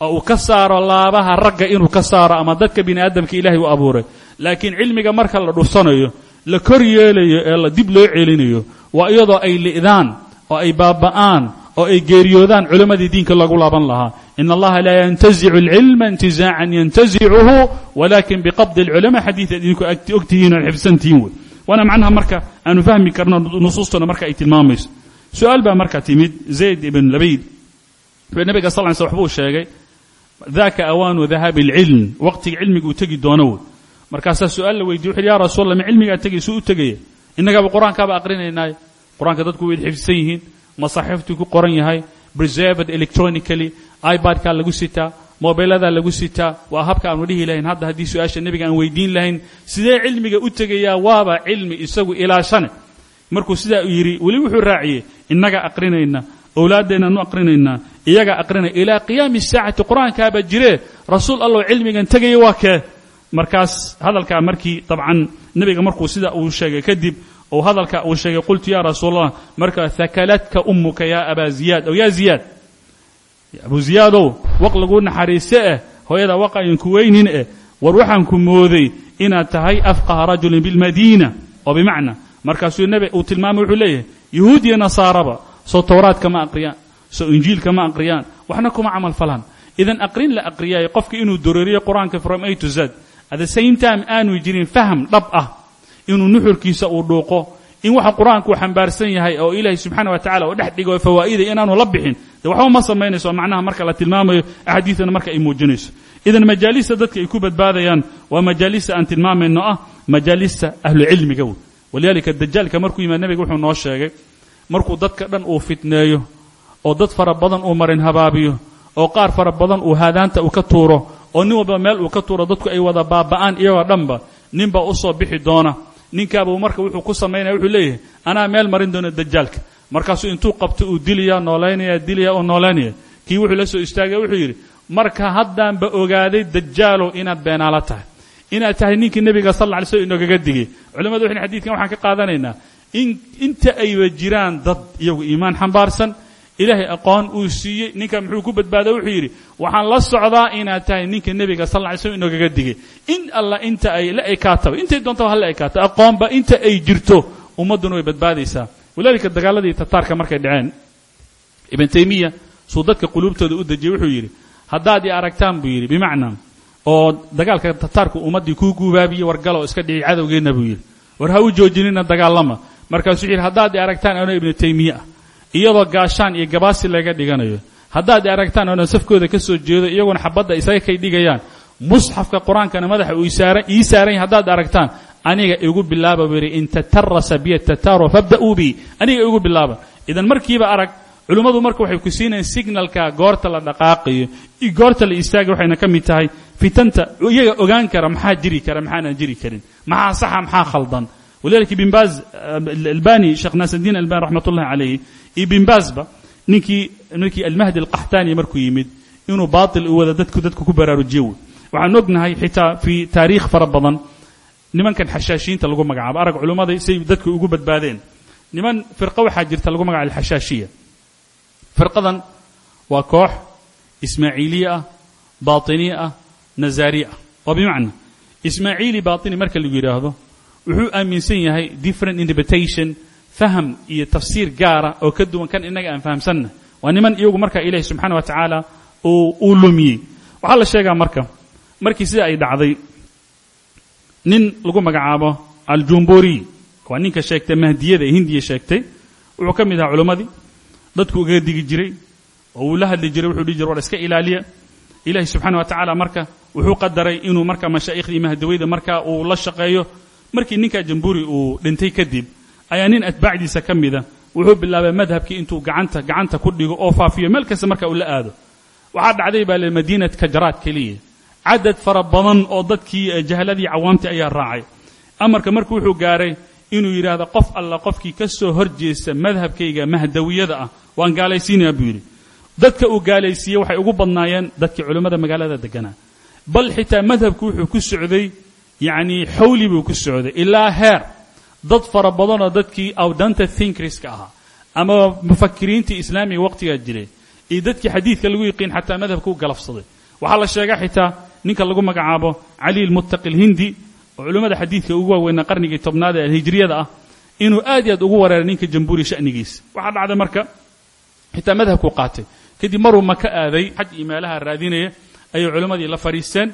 oo uu ka saaro laabaha ragga inuu ka saaro ama dadka bini aadamka ilaahay u abuuray. Laakiin cilmiga marka la dhufsanayo la kor yeelayo ee la dib loo celinayo waa iyadoo ay li'daan oo ay baaba'aan oo ay geeriyoodaan culimmadii diinka lagu laaban lahaa in allaha laa yantazicu alcilma intizaacan yantazicuhu walakin biqabdi alculamaa xadiid idinku ogtihiin oad xifsantihiin wey waana macnaha marka aanu fahmi karno nusuustuna marka ay tilmaamayso su'aal baa marka timid zayd ibn labayd wuxuu nabiga sal ly sl waxbuu sheegay daka awaanu dahaabi alcilm waqtiga cilmiga uu tegi doono wey markaasaa su'aal la weydiye wuxu ya rasuul allah ma cilmigaa tegay suu u tegaya innagaaba qur'aankaaba aqrinaynaay qur'aanka dadku way xifsan yihiin masaaxiiftuu ku qoran yahay preserved electronically ibadkaa lagu sitaa mobiladaa lagu sitaa waa habka aanu dhihi lahayn hadda haddii su'aasha nebiga aan weydiin lahayn. Sidee cilmiga u tegayaa? Waaba cilmi isagu ilaashane. Markuu sidaa yidhi weli wuxuu raaciyey innaga aqrinayna owlaaddeennaanu aqrinaynaa iyaga aqrinaya ilaa qiyaami saacati qur'aankaaba jiree rasuul allow cilmigan tegaya waa kee. Markaas hadalkaa markii dabcan nebiga markuu sida uu sheegay kadib ou hadalka uu sheegay qultu ya rasuul allah marka hakaladka ummuka ya abaa ziyaad? Ow yaa ziyaad abu ziyaadow waq laguu naxariiste eh hooyada waqayan ku weynin eh war waxaan ku mooday inaad tahay afqaha rajulin bilmadiina oo bimacna markaasuu nebe uu tilmaamay wuxuu leeyahay yuhuud iyo nasaaraba soo towraadka ma aqriyaan soo injiilka ma aqriyaan waxna kuma camal falaan. Idan aqrin la aqriyaayo qofka inuu dareeriyo qur'aanka from a to z at the same time aanu jirin faham dhab ah inuu nuxurkiisa uu dhuuqo in waxa qur'aanku uu xambaarsan yahay oo ilaahay subxaana wa tacala uu dhex dhigo fawaa'ida inaanu la bixin de waxba ma samaynayso macnaha marka la tilmaamayo axaadiidana marka ay muujinayso. Idan majaalista dadka ay ku badbaadayaan waa majaalista aan tilmaamayno ah majaalista ahlucilmiga wey. Walidaalika dajaalka markuu yimaad nebiga wuxuu noo sheegay markuu dadka dhan uu fitneeyo oo dad fara badan uu marin habaabiyo oo qaar fara badan uu haadaanta uu ka tuuro oo nin walba meel uu ka tuuro dadku ay wada baaba'aan iyagoo dhanba ninbaa u soo bixi doona. Ninkaabuu marka wuxuu ku samaynaya wuxuu leeyahay anaa meel marin doona dajaalka markaasuu intuu qabto uu dilaya noolaynaya dilaya oo noolaynaya. Kii wuxuu la soo istaagaya wuxuu yidhi marka haddaanba ogaaday dajaalow inaad beenaalo tahay inaad tahay ninkii nebiga sal alla alay slm inoogaga digay. Culimmadu waxay xadiidkan waxaan ka qaadanaynaa. In inta ayba jiraan dad iyagu iimaan xambaarsan ilaahay aqoon uu siiyey ninka muxuu ku badbaada wuxuu yidhi waxaan la socdaa inaad tahay ninka nebiga sal lla ly slm inoogaga digay. In alla inta ay la ekaataba intay doontaba ha la ekaato aqoonba inta ay jirto ummadduna way badbaadaysaa walaalika dagaaladii tataarka markay dhaceen ibn taymiya suu dadka quluubtooda u dejiyey wuxuu yidhi haddaad i aragtaan buu yidhi bimacnaa oo dagaalka tataarku ummaddii kuu guubaabiyey wargaloo iska dhici cadowgeenna buu yidhi. War ha u joojinina dagaalama markaasuu wuxuu yidhi haddaad i aragtaan anoo ibnu taymiye ah iyadoo gaashaan iyo gabaasi laga dhiganayo haddaad i aragtaan anoo safkooda ka soo jeedo iyaguna xabadda isaga kay dhigayaan musxafka qur'aankana madaxa uu ii saaran yahay haddaad aragtaan aniga igu bilaaba buu yidhi in biya tataaro fabda'uu bi. Aniga igu bilaaba. Idan markiiba arag culimmadu marka waxay ku siinayaan signalka goorta la dhaqaaqayo iyo goorta la istaagay waxayna ka mid tahay fitanta iyaga ogaan kara maxaa jiri kara maxaanan jiri karin. Maxaa saxa maxaa khaldan. Walidalika ibn baaz albani sheekh naasirdiin albani raxmat ullahi calayh iyo ibn baazba ninkii ninkii almahdi alqaxtaani markuu yimid inuu baatil u wada dadku dadku ku baraarujiyo. Wey waxaan ognahay xitaa fi taariikh nimankan xashaashiinta lagu magacaabo. Arag culimmada say dadku ugu badbaadeen. Niman firqo waxaa jirta lagu magacaabo alxashaashiya. Firqadan waa koox ismaaciiliye ah baatiniye ah nazaari ah. Oo bimacna ismaaciili baatini marka lagu yidhaahdo wuxuu aaminsan yahay different interpretation faham iyo tafsiir gaara oo ka duwan kan innaga aan fahamsanna. Waa niman iyagu marka ilaahi subxaana wa tacaala uu lumiyey. Waxaa la sheegaa marka markii sida ay dhacday nin lagu magacaabo aljumburi. Waa ninka sheegtay mahdiyada ee hindiya sheegtay. Wuxuu ka mid ahaa culimmadii dadku ugaga digi jiray oo uu la hadli jiray wuxuu dhihi jiray war iska ilaaliya. Ilaahi subxaana wa tacaala marka wuxuu qadaray inuu marka mashaaikhdii mahdaweyda marka uu la shaqeeyo. Markii ninka jamburi uu dhintay kadib ayaa nin atbaacdiisa ka mida wuxuu bilaabay madhabkii intuu gacanta gacanta ku dhigo oo faafiyo. Meel kasta marka uu la aado waxaa dhacday baa le madiinat kajaraad keliya cadad fara badan oo dadkii jahladii cawaamtii ayaa raacay. Amarka marka wuxuu gaaray inuu yidhaahdo qof alla qofkii ka soo hor jeesta madhabkayga mahdawiyada ah waan gaalaysiinayaa buu yidhi. Dadka uu gaalaysiiyey waxay ugu badnaayeen dadkii culimmada magaalada deganaa bal xitaa madhabku wuxuu ku socday yacnii xawli buu ku socday ilaa heer. Dad fara badanoo dadkii awdanta thinkriska ahaa ama mufakiriintii islaamiga waqtigaa jiray iyo dadkii xadiidka lagu yiqiin xataa madhabka u galafsaday. Waxaa la sheegaa xitaa ninka lagu magacaabo cali lmuttaqi alhindi oo culimmada xadiidka ugu waaweynaa qarnigii tobnaad ee alhijriyada ah inuu aad iyo aad ugu wareeray ninka jambuuri sha'nigiisa waxaa dhacday marka xitaa madhabkuu qaatay. Kadib maruu maka aaday xaj iyo raadinaya ayay culimmadii la fadhiisteen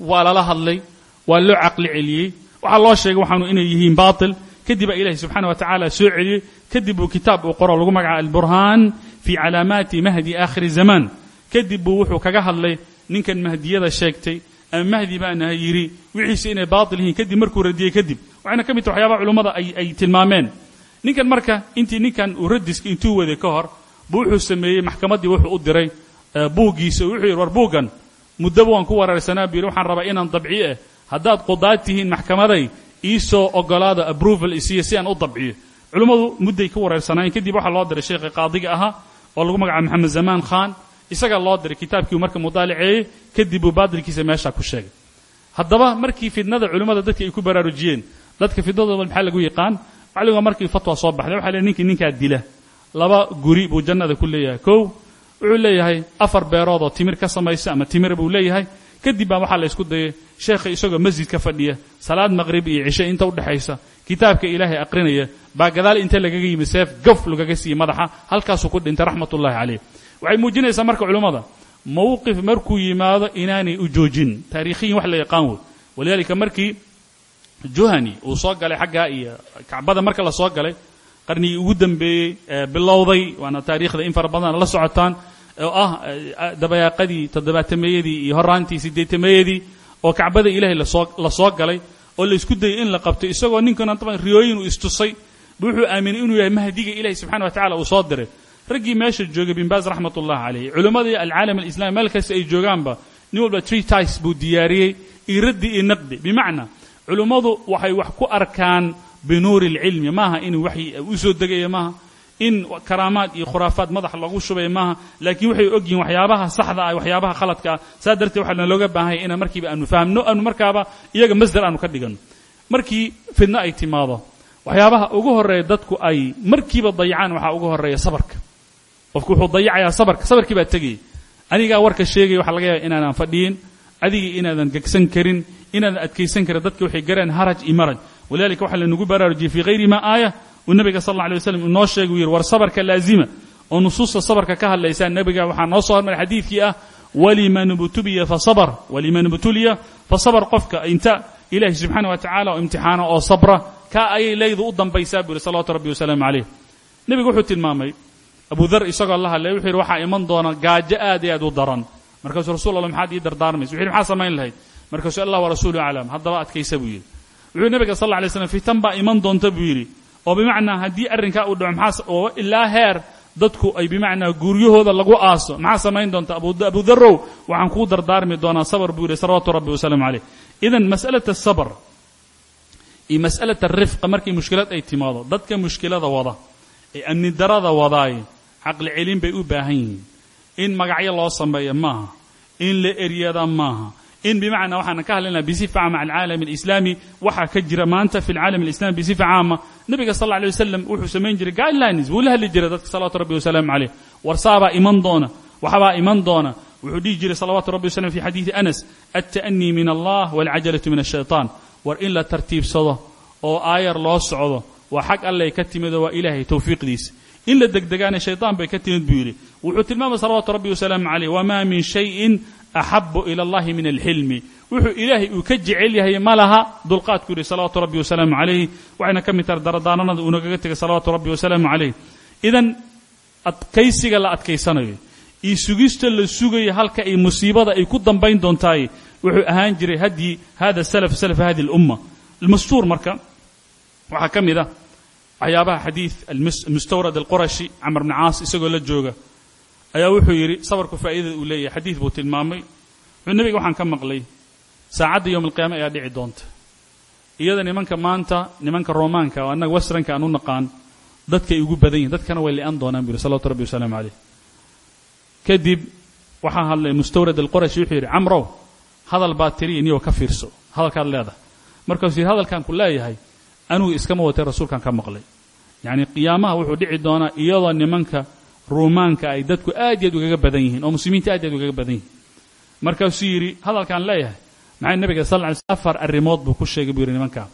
waa lala hadlay waa loo caqli celiyey. Waxaa loo sheegay waxaanu inay yihiin baatil. Kadib baa ilahi wa tacaala soo celiyey. Kadib buu uu qoro lagu magacaabo alburhaan fii calaamaati mahdi aakhiri zamaan kadib wuxuu kaga hadlay ninkan mahdiyada sheegtay ama mahdi baana yidhi wixiise inay baatil yihiin kadib markuu radiyey kadib. Waxayna ka mid tahay waxyaabaha culummada ay tilmaameen. Ninkan marka intii ninkan uu radiska intuu waday ka hor buu wuxuu sameeyey maxkamaddii wuxuu u diray buuggiisa. Wuxuu yidhi war buuggan muddaba waan ku wareersanaa buu waxaan rabaa inaan dabciyo eh haddaad qudaad tihiin maxkamaday iisoo ogolaada approval isiiya si aan u dabciyo culimmadu mudday ka wareersanaayeen kadib waxaa loo diray sheekha qaadiga ahaa oo lagu magacaaba maxamed zamaan khan isagaa loo diray kitaabkii uu marka mudaalaceeyey kadib uu baadilkiisa meeshaa ku sheegay. Haddaba markii fidnada culimmada dadka ay ku baraarujiyeen dadka fidnadooda maxaa lagu yaqaan? Macliga markii fatwa soo baxday. Waxa la ninkii ninkaa dila. Laba guri buu jannada ku leeyahay. Kow wuxuu leeyahay afar beerood oo timir ka samaysa ama timir buu leeyahay. Kadib baa waxaa la isku dayay sheekha isagoo masjid ka fadhiya salaad maqrib iyo cishe inta udhexaysa kitaabka ilaahay aqrinaya baa gadaal inta lagaga yimi seef gaf lagaga siiyey madaxa halkaasuu ku dhintay raxmatullahi caleyh waxay muujinaysaa marka culimmada mowqif markuu yimaado inaanay u joojin. Taariikhiyin wax la yaqaan wey. Walidaalika markii juhani uu soo galay xaggaa iyo kacbada marka la soo galay qarnigii ugu dambeeyey ee bilowday waana taariikhda in fara badan la socotaan oo ah dabayaaqadii toddobaatameeyadii iyo horaantii siddeetameeyadii oo kacbada ilaahay la soo la soo galay oo la isku dayay in la qabto isagoo ninkana daban riyooyin uu istusay wuxuu aaminay inuu yahay mahdiga ilahi subxana wa tacala uu soo diray raggii meesha joogay bin baas raxmat ullahi calayh culimmadii alcaalam alislami meel ay joogaanba nin walba tree tis buu diyaariyey iyo raddi iyo naqdi. Bimacnaa culimmadu waxay wax ku arkaan binuuri اlcilmi maaha inuu waxyi u soo degaya maaha in karaamaad iyo khuraafaad madaxa lagu shubaya maaha laakiin waxay og waxyaabaha saxda ah waxyaabaha khaladka ah. Saa darteed waxaa nalooga baahanya inaan aanu fahamno aanu markaaba iyaga masdar aanu ka dhigano markii fidno ay timaado waxyaabaha ugu horreeya dadku ay markiiba dayacaan waxaa ugu horreeya sabarka qofku wuxuu dayacayaa sabarka. Sabarkii baa tegayay anigaa warka sheegaya waxaa laga yaaba inaadan fadhiyin. Adigii inaadan gegsan karin inaadan adkaysan karin dadka waxay garaan haraj iyo maraj. Walidalika waxaa lanugu baraarujiyey fii hayri ma aaya uu nabiga sal alla alay waslam uu noo sheegay u yidhi war sabarka laazima oo nusuusta sabarka ka hadlaysaa nebiga waxaa noo soo hormaray xadiidkii ah waliman btuliya fasabr waliman btuliya fasabr qofka inta ilahi subxaana wa tacala oo imtixaano oo sabra kaa ayay leydu u dambaysaa buu yihi salawatu rabbi wasalaamu calayh. Nebigu wuxuu tilmaamay abu dar isagoo la hadlay wuxuu yidhi waxaa iman doona gaajo aad iyo aad u daran. Markaasuu rasul maxaad ii dardaarmaysa wuxu maxaa samayn lahayd? Markaasuu allah warasuulu aclam. Haddaba adkaysa buu yidhi. Wuxuu nebiga sal alla alay slam fitan baa iman doonta buu yidhi. Oo bimacnaa haddii arrinkaa uu dhaco maxaa oo ilaa heer dadku ay bimacnaa guuryahooda lagu aaso maxaa samayn doonta? Abu darow waxaan kuu dardaarmi doonaa sabr buu yidhi salawaatu rabbi wasalaamu calayh. Idan mas'alata asabr iyo mas'alata arifqa markii mushkilad ay timaado dadka mushkilada wada ee amni darada wadaay caqli celin bay u baahan yihiin. In magacyo loo sameeya maaha. In la eryada maaha. In bimacnaa waxaan ka hadlaynaa bisifa maca alcaalam alislaami waxaa ka jira maanta fi alcaalam alislami bisifa caama. Nabiga sal alay wasalam wuxuu samayn jiray guidelines wuu la hadli jiray dadka salawatu rabbi wasalaamu calayh. Warsaabaa iman doona waxbaa iman doona. Wuxuu dhihi jiray salawaatu rabbi wasalam fi xadiidi anas alta'anii min allah walcajalatu min ashaytaan war in la tartiibsado oo aayar loo socdo waa xag allay ka timido waa ilaahay towfiiqdiisa in la degdegaana shaytaan bay ka timid buu yidhi. Wuxuu tilmaamay salawaatu rabbi wasalaamu calayh wamaa min shayin axabu ila allahi min alxilmi wuxuu ilaahay uu ka jecel yahay ma laha dulqaadku yidhi salawaatu rabbi wasalaamu calayh waxayna ka mid tahay daradaananada uu nagaga tegay salawaatu rabbi wasalaamu calayh idan adkaysiga la adkaysanayo iyo sugista la sugayo halka ay musiibada ay ku dambayn doontaay wuxuu ahaan jiray hadyi hada salaf salaf hadi اlumma almastuur marka waxaa ka mid ah waxyaabaha xadiid almustawrad alqurashi camr bni caas isagoo la jooga ayaa wuxuu yidhi sabarku faa'iidada uu leeyahay xadiid buu tilmaamay. Wuxuu nebiga waxaan ka maqlay saacadda yowma alqiyaama ayaa dhici doonta. Iyada nimanka maanta nimanka romaanka oo annaga westranka aan u naqaan dadkay ugu badan yihiin dadkana way li'an doonaan buu yidhi salawatu rabbi wasalaamu calayh. Kadib waxaa hadlay mustawrad alqurashi wuxuu yidhi camrow hadal baad tiriya niyoo ka fiirso hadalkaad leedahay. Markaasuu yidhi hadalkaan ku leeyahay anugu iskama watay rasuulkan ka maqlay. Yacni qiyaamaha wuxuu dhici doonaa iyadoo nimanka ruumaanka ay dadku aad iyo aad ugaga badan yihiin oo muslimiinta aad iyo aad ugaga badan yihiin. Markaasuu yidhi hadalkaan leeyahay. Maxay nebiga sal lla ly afar arrimood buu ku sheegay buu yidhi nimankaa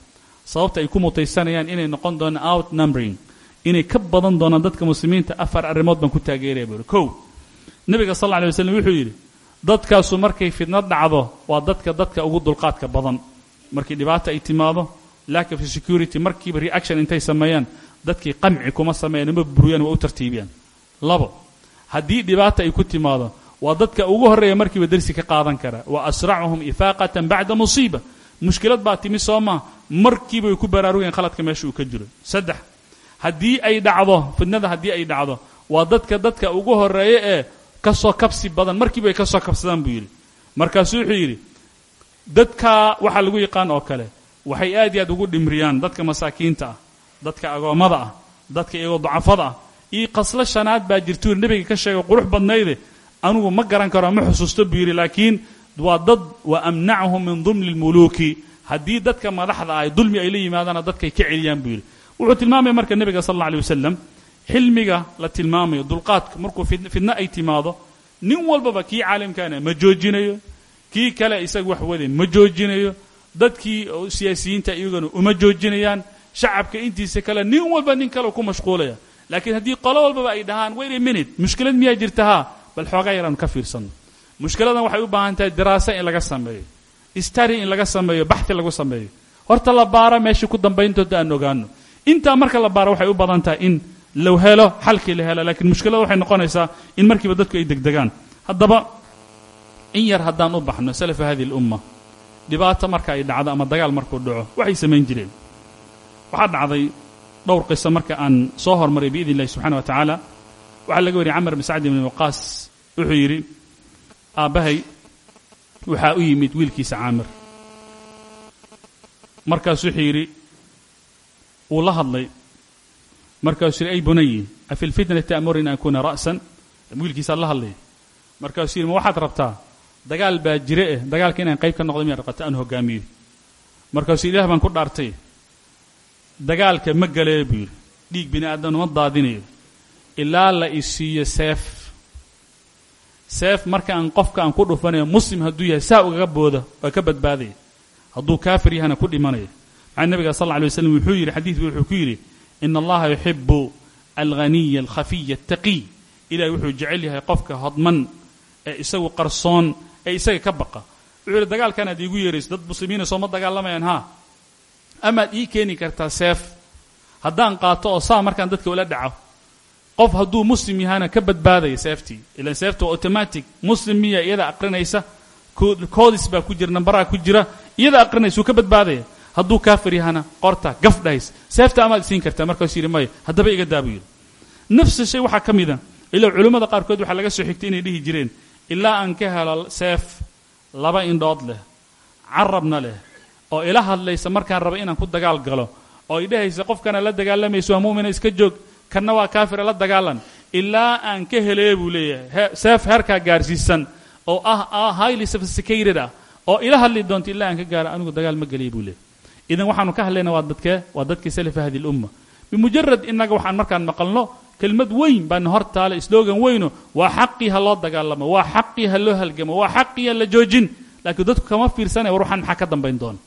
sababta ay ku mutaysanayaan inay noqon doonaan outnumbering inay ka badan doonaan dadka muslimiinta afar arrimood baan ku taageeraya buu yidhi. Kow nebiga sal alay waslam wuxuu yidhi dadkaasu markay fidnad dhacdo waa dadka dadka ugu dulqaadka badan. Markii dhibaata ay timaado lack of security markiiba reaction intay sameeyaan dadkii qamci kuma sameeyaan uma buriyaan waa u tartiibiyaan. Labo haddii dhibaata ay ku timaado waa dadka ugu horreeya markiiba dersi ka qaadan kara. Wa asracuhum ifaaqatan bacda musiiba. Mushkilad baa timi soo maa markiiba ku baraarugayaan khaladka meesha uu ka jiro. Saddex haddii ay dhacdo fidnada haddii ay dhacdo waa dadka dadka ugu horreeya ee ka soo kabsi badan markiiba ay ka soo kabsadaan buu yidhi. Markaasuu wuxuu yidhi dadka waxaa lagu yaqaan oo kale waxay aad iyo aad ugu dhimriyaan dadka masaakiinta ah dadka agoommada ah dadka iyagoo dacafada ah. Iyo qaslo shanaad baa jirtuu nebiga ka sheegay qurux badnayde. Anugu ma garan karo ma xusuusto buu yidhi laakiin waa dad wa amnacahum min dumni lmuluuki haddii dadka madaxda ah dulmi ay la yimaadaana dadkay ka celiyaan buu yidhi. Wuxuu tilmaamaya marka nebiga sal alla alay wasalam xilmiga la tilmaamayo dulqaadka markuu fidno ay timaado nin walbaba kii caalimkaana ma joojinayo kii kale isaga wax wade ma joojinayo dadkii siyaasiyiinta iyaguna uma joojinayaan shacabka intiisa kale nin walba nin kale ku mashquulaya. Laakiin haddii qolo walbaba ay dhahaan wait a minute mushkilad miyaa jirta bal xoogaa yaraanu ka fiirsanno mushkiladan waxay u baahan tahay diraasa in laga sameeyo stari in laga sameeyo baxti lagu sameeyo. Horta la baara meeshii ku dambayntoodta aan ogaano intaa marka la baaro waxay u badan tahay in la helo xalkii la helo laakiin mushkilada waxay noqonaysaa in markiiba dadku ay degdegaan. Haddaba in yar haddaan u baxno salafa hadihi lumma dhibaato marka ay dhacdo ama dagaal markuu dhaco waxay samayn jireen. Waxaa dhacday dhowr qiso marka aan soo hormaray biidn illahi subxana wa tacaala. Waxaa laga wariyay camar bn sacd ibn waqaas. Wuxuu yidhi aabbahay waxaa u yimid wiilkiisa caamir. Markaas wuxuu yidhi wuu la hadlay. Markaasuu yidhi ay bunayi afi lfitnati ta'muri an akuna ra'san? Wiilkiisaa la hadlay markaasuu yidhi ma waxaad rabtaa dagaal baa jire eh. Dagaalka inaan qayb ka noqdo miyaad rabta aan hogaamiyo? Markaasuu ilaah baan ku dhaartay. Dagaalka ma galee buu yidhi. Dhiig bini aadamna ma daadinayo. Ilaa la isiiyo seef. Seef marka aan qofka aan ku dhufanayo muslim hadduu yahay saa ugaga booda waa ka badbaadaya hadduu kaafir yahana ku dhimanaya maxaa nebiga sal alla alay waslam wuxuu yidhi xadiidku wuxuu ku yidhi ina allaha yuxibu alghaniya alkhafiya altaqiy ilahay wuxuu jecel yahay qofka hodman ee isagu qarsoon ee isaga ka baqa. Wuxuu yidhi dagaalkan aad iigu yeerayso dad muslimiina sooma dagaalamayaan haa. Amaad ii keeni kartaa seef. Haddaan qaato oo saa markaan dadka ula dhaco qof hadduu muslim yahana ka badbaadaya seeftii. Ilan seefta automatic. Muslim miya iyada aqrinaysa koodis baa ku jira nambaraa ku jira iyada aqrinaysa ka badbaadaya. Hadduu kaafir yahana qorta gaf dhahays seefta amaad siin kartaa markaasuu yidhi maya haddaba iga daa nafsa shay waxaa ka mida ilaa culimmada qaarkood waxaa laga soo xigtay inay dhihi jireen ilaa aan ka helo seef laba indhood leh carabna leh oo ila hadlaysa markaan raba inaan ku dagaal galo oo ay dhehaysa qofkana la dagaalamayso waa mu'mina iska joog kanna waa kaafira la dagaalan. Ilaa aan ka helee buu leeyahay. Seef heerkaa gaarsiisan oo ah highly sophisticated ah oo ila hadli doonto ilaa aan ka gaaro anigu dagaal ma geliya buu leeyahay. Idan waxaanu ka hadlayna waa dadkee waa dadkii salafa hadi lumma bimujarad innaga waxaan markaan maqalno kelmad weyn baana hor taale slogan weyno waa xaqii ha dagaalamo waa xaqii ha loo halgamo waa xaqii ha la joojin. Laakiin dadku kama fiirsanaya war waxaan maxaa ka dambayn doona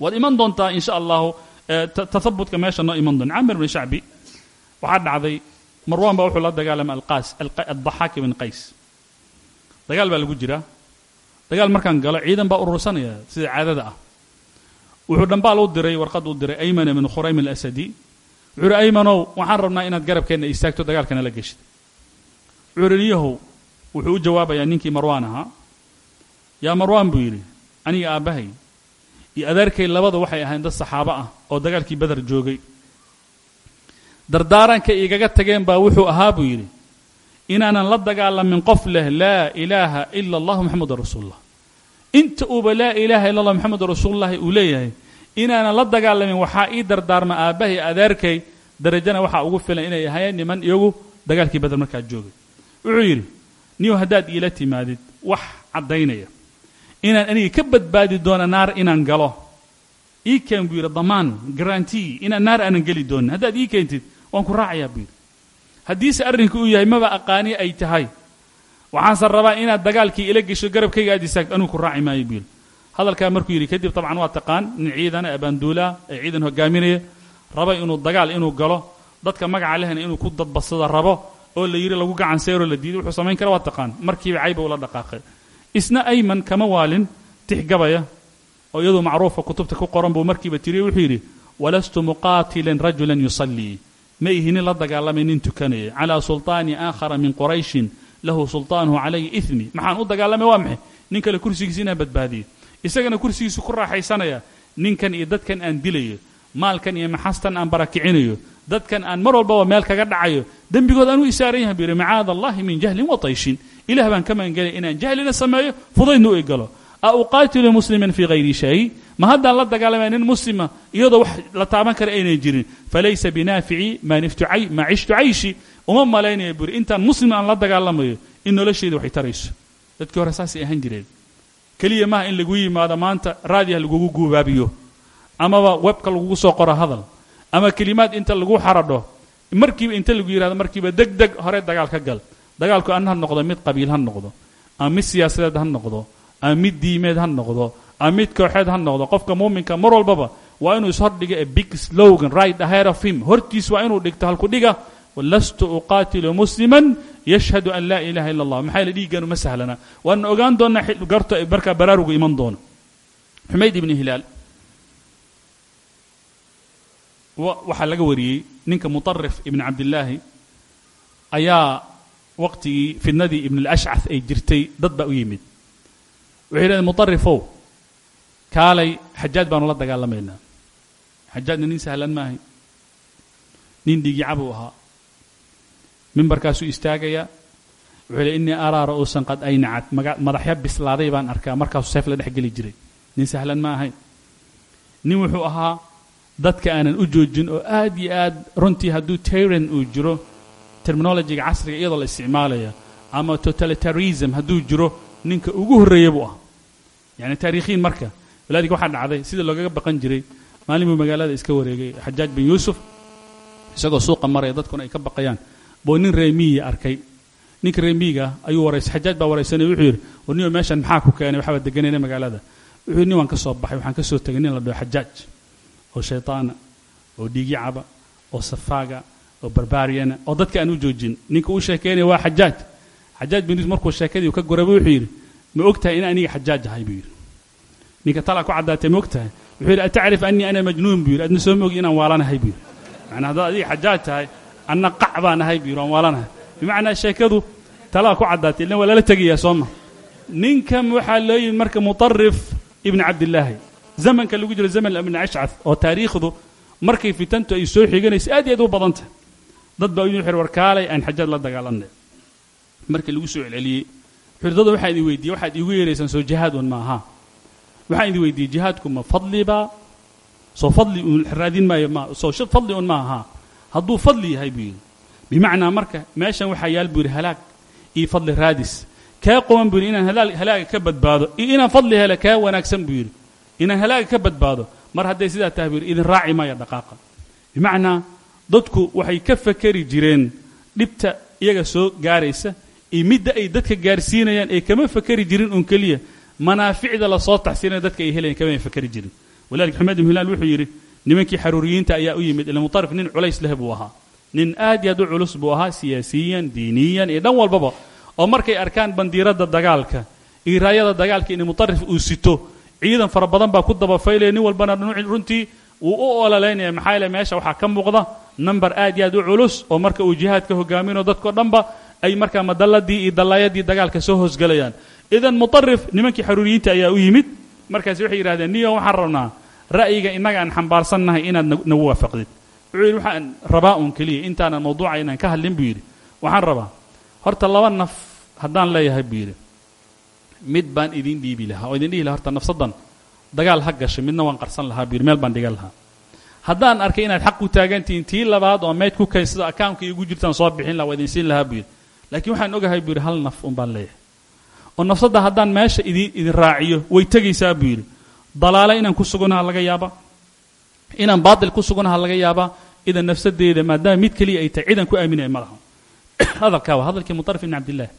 waad iman doontaa in sha allahu tahabutka meesha noo iman doona camir bn shacbi waxaa dhacday marwan baa wuxuu la dagaalamay alqaas addaxaak ibn qays. Dagaal baa lagu jiraa dagaal markaan galo ciidan baa urursanaya sida caadada ah. Wuxuu dhambaal u diray warqad u diray ayman ibn khuraym alasadi ihi aymanow waxaan rabnaa inaad garabkeenna istaagto dagaalkana la geshid. Niyahow wuxuu u jawaabayaa ninkii marwaan ahaa. Yaa marwaan buu yidhi aniga aabbahay iyo adeerkay labada waxay ahayn dad saxaabo ah oo dagaalkii beder joogay. Dardaaranka igaga tageen baa wuxuu ahaa buu yidhi inaanan la dagaalamin qof leh laa ilaaha ila allahu moxamedun rasuulullah. Inta uuba laa ilaaha illa allah moxamedun rasuululahi uu leeyahay inaanan la dagaalamin waxaa ii dardaarma aabbahay adeerkay darajana waxaa ugu filan inay ahayeen niman iyagu dagaalkii beder markaa joogay. Wuxuu yidhi niyow haddaad iila timaadid wax caddaynaya. Inaan aniga ka badbaadi doono naar inaan galo. Ii keen buu yidhi damaan garantii inaan naar aanan geli doonin. Haddaad ii keentid waan ku raacayaa buu yidhi. Haddiise arrinku uu yahay maba aqaani ay tahay. Waxaanse rabaa inaad dagaalkii ila gesho garabkayga istaagto anigu ku raaci maayo buu yidhi hadalkaa markuu yidhi kadib dabcan waa taqaan nin ciidana abaanduulaa ciidan hogaaminaya raba inuu dagaal inuu galo dadka magaca lehna inuu ku dadbadsado rabo oo la yidhi lagu gacan seero la diiday wuxuu samayn kara waa taqaan. Markiiba cayba ula dhaqaaqay. Isna ayman kama waalin tixgabaya oo iyadoo macruufa kutubta ku qoran buu markiiba tiriye wuxuu yidhi walastu muqaatilan rajulan yusallii ma ihinin la dagaalamay nin tukanaya. Calaa sulطaani aakhara min qurayshin lahu sulطaanuhu calayhi ismi maxaan u dagaalamay waa maxay? Nin kale kursigiisa inaan badbaadiyo isagana kursigiisu ku raaxaysanaya ninkan iyo dadkan aan dilayo maalkan iyo maxastan aan barakicinayo dadkan aan mar walbaba meel kaga dhacayo dembigood aan u isaaran yahay buu yidhi macaada allahi min jahlin wa tayshin. Ilah baan ka magangelay inaan jahlina sameeyo fudaydna u egalo a uqaatilu musliman fii hayri shay? Ma haddaan la dagaalamaya nin muslima iyadoo wax la taaban kara aynay jirin. Falaysa binaafici maa cishtu cayshi. Uma malaynaya buri intaan muslim aan la dagaalamayo in nolosheeda waxay tarayso. Dadkii hore saasay ahaan jireen keliya maaha in lagu yimaado maanta raadiyaha lagugu guubaabiyo. Amaba webka lagugu soo qoro hadal. Ama kelimaad inta lagu xaradho markiiba inta lagu yidhahdo markiiba deg deg hore dagaal ka gal. Dagaalku an ha noqdo mid qabiil ha noqdo ama mid siyaasadeed ha noqdo ama mid diimeed ha noqdo ama mid kooxeed ha noqdo. Qofka muuminka mar walbaba waa inuu ishordhiga a big slogan right ahead of him. Hortiis waa inuu dhigto halku dhiga lastu uqaatilu musliman yashhadu an laa ilaha ila allah maxaa yeele dhiigganu ma sahlana. Waana ogaan doonaa xil garto markaa baraarugu iman doono. Xumayd ibni hilaal. Wa- waxaa laga wariyey ninka mutarif ibni cabdillaahi ayaa waqtigii fidnadii ibn alashcath ay jirtay dad baa u yimid. Waxay yidhahdeen kaalay xajaaj baanu la dagaalamaynaa. Xajaajna nin sahlan maahay. Nin dhiigicabuu ahaa mimbarkaasuu istaagayaa wuxuu yidhi innii araa ra'uusan qad aynacat madaxya bislaaday baan arkaa markaasuu seef la dhex geli jiray. Nin sahlan ma ahayn. Nin wuxuu ahaa dadka aanan u joojin oo aad iyo aad runtii hadduu tyran uu jiro terminologiga casriga iyadoo la isticmaalaya ama totalitarianism hadduu jiro ninka ugu horreeya buu ah yani taariikhiin marka walaalika waxaa dhacday sida loogaga baqan jiray maalin buu magaalada iska wareegay xajaaj bin yuusuf isagoo suuqa maraya dadkuna ay ka baqayaan buu nin reemiya arkay. Ninka reemiyiga ayuu waraysay xajaaj baa waraysanay wuxuu yidhi war niyo meeshan maxaa ku keenay? Waxbaa deganayna magaalada. Wuxuu yidhi nin waan ka soo baxay waxaan ka soo tegay nin la dhaho xajaaj oo shaytaana oo dhiigyacaba oo safaaga oo barbariana oo dadka aan u joojin. Ninka uu sheekeynaya waa xajaaj xajaaj bin yuusuf markuu sheekadii ka gorabay wuxuu yidhi ma og tahay in aniga xajaaj ahay buu yidhi. Ninka talaa ku caddaatay ma og tahay wuxuu yidhi atacrif anii ana majnuun buu yidhi. Adna soo mogi inaan waalanahay buu yidhi. Macnaa haddaad adiga xajaaj tahay anna qac baan ahay buu yidhi waan waalanahay sheekadu talaa ku caddaatay illan waa lala tegayaa sooma ninkan waxaa loo yimid marka mutarif ibni cabdillaahi. Zamanka lagu jiro zaman ibni ashcath oo taariikhdu markay fitantu ay soo xiganayso aad iyo aad u badan tahay dad baa u yimid wuxuu yidhi war kaalay aan xajaaj la dagaalanay. Markii lagu soo celceliyey wuxuu waxaan idin weydiiyey waxaad iigu yeeraysaan soo jihaad un maaha. Waxaan idin weydiiyey jihaadku ma fadliba soo fadli un raadin ma soo fadli un maaha hadduu fadli yahay buu yidhi. Bimacnaa marka meeshan waxaa yaal buu yidhi halaag iyo fadli raadis. Kaa qowan buu yidhi inaan halaag halaaga ka badbaado. Iyo inaan fadli hele kaa wanaagsan buu yidhi. Inaan halaaga ka badbaado. Mar hadday sidaa tahay buu yidhi idin raaci maayo dhaqaaqa. Bimacnaa dadku waxay ka fakeri jireen dhibta iyaga soo gaaraysa iyo midda ay dadka gaarsiinayaan ee kama fakeri jirin un keliya. Manaaficda la soo taxsiinaya dadka ay helayaan kama fakeri jirin. Walidalik maxamed ibn hilaal wuxuu yidhi nimankii xaruuriyiinta ayaa u yimid ila mutarif nin culays leh buu ahaa. Nin aad iyo aad u culus buu ahaa siyaasiyan diiniyan iyo dhan walbaba. Oo markay arkaan bandiiradda dagaalka iyo raayada dagaalka in mutarif uu sito ciidan fara badan baa ku dabafaylaya nin walbana runtii wuu u ololaynaya maxaa meesha waxaa ka muuqda number aad iyo aad u culus oo marka uu jihaadka hogaaminayo dadkao dhanba ay markaa madalladii iyo dallaayadii dagaalka soo hoosgelayaan idan mutarif nimankii xaruuriyiinta ayaa u yimid. Markaasi waxay yidhahdeen niyo waxaan rabnaa ra'yiga innaga aan xambaarsannahay inaad nagu- waafaqdid. Wuxuu yidhi waxaan rabaa un keliya intaanan mawduuca inaan ka hadlin buu waxaan rabaa. Horta laba naf haddaan leeyahay buu mid baan idin dhiibi lahaa. Oo idin dhihi lahaa horta nafsaddan dagaal ha gashay midna waan qarsan lahaa buu yidhi meel baan dhigan lahaa. Haddaan arkay inaad xaq ku taagantihiin tii labaad oo meyd ku kaysada akaunka igu jirtaan soo bixin lahaa waa idin siin lahaa buu laakiin waxaan ogahay buu hal naf un baan leeyahay. Oo nafsadda haddaan meesha idin idin raaciyo way tegaysaa buu dalaale inaan ku suganaha laga yaaba. Inaan baatil ku suganaha laga yaabaa idan nafsadeeda maadaama mid keliya ay tahay ciidan ku aaminaya ma laha. Hadalkaa waa hadalkii mutarif ibn cabdillaah.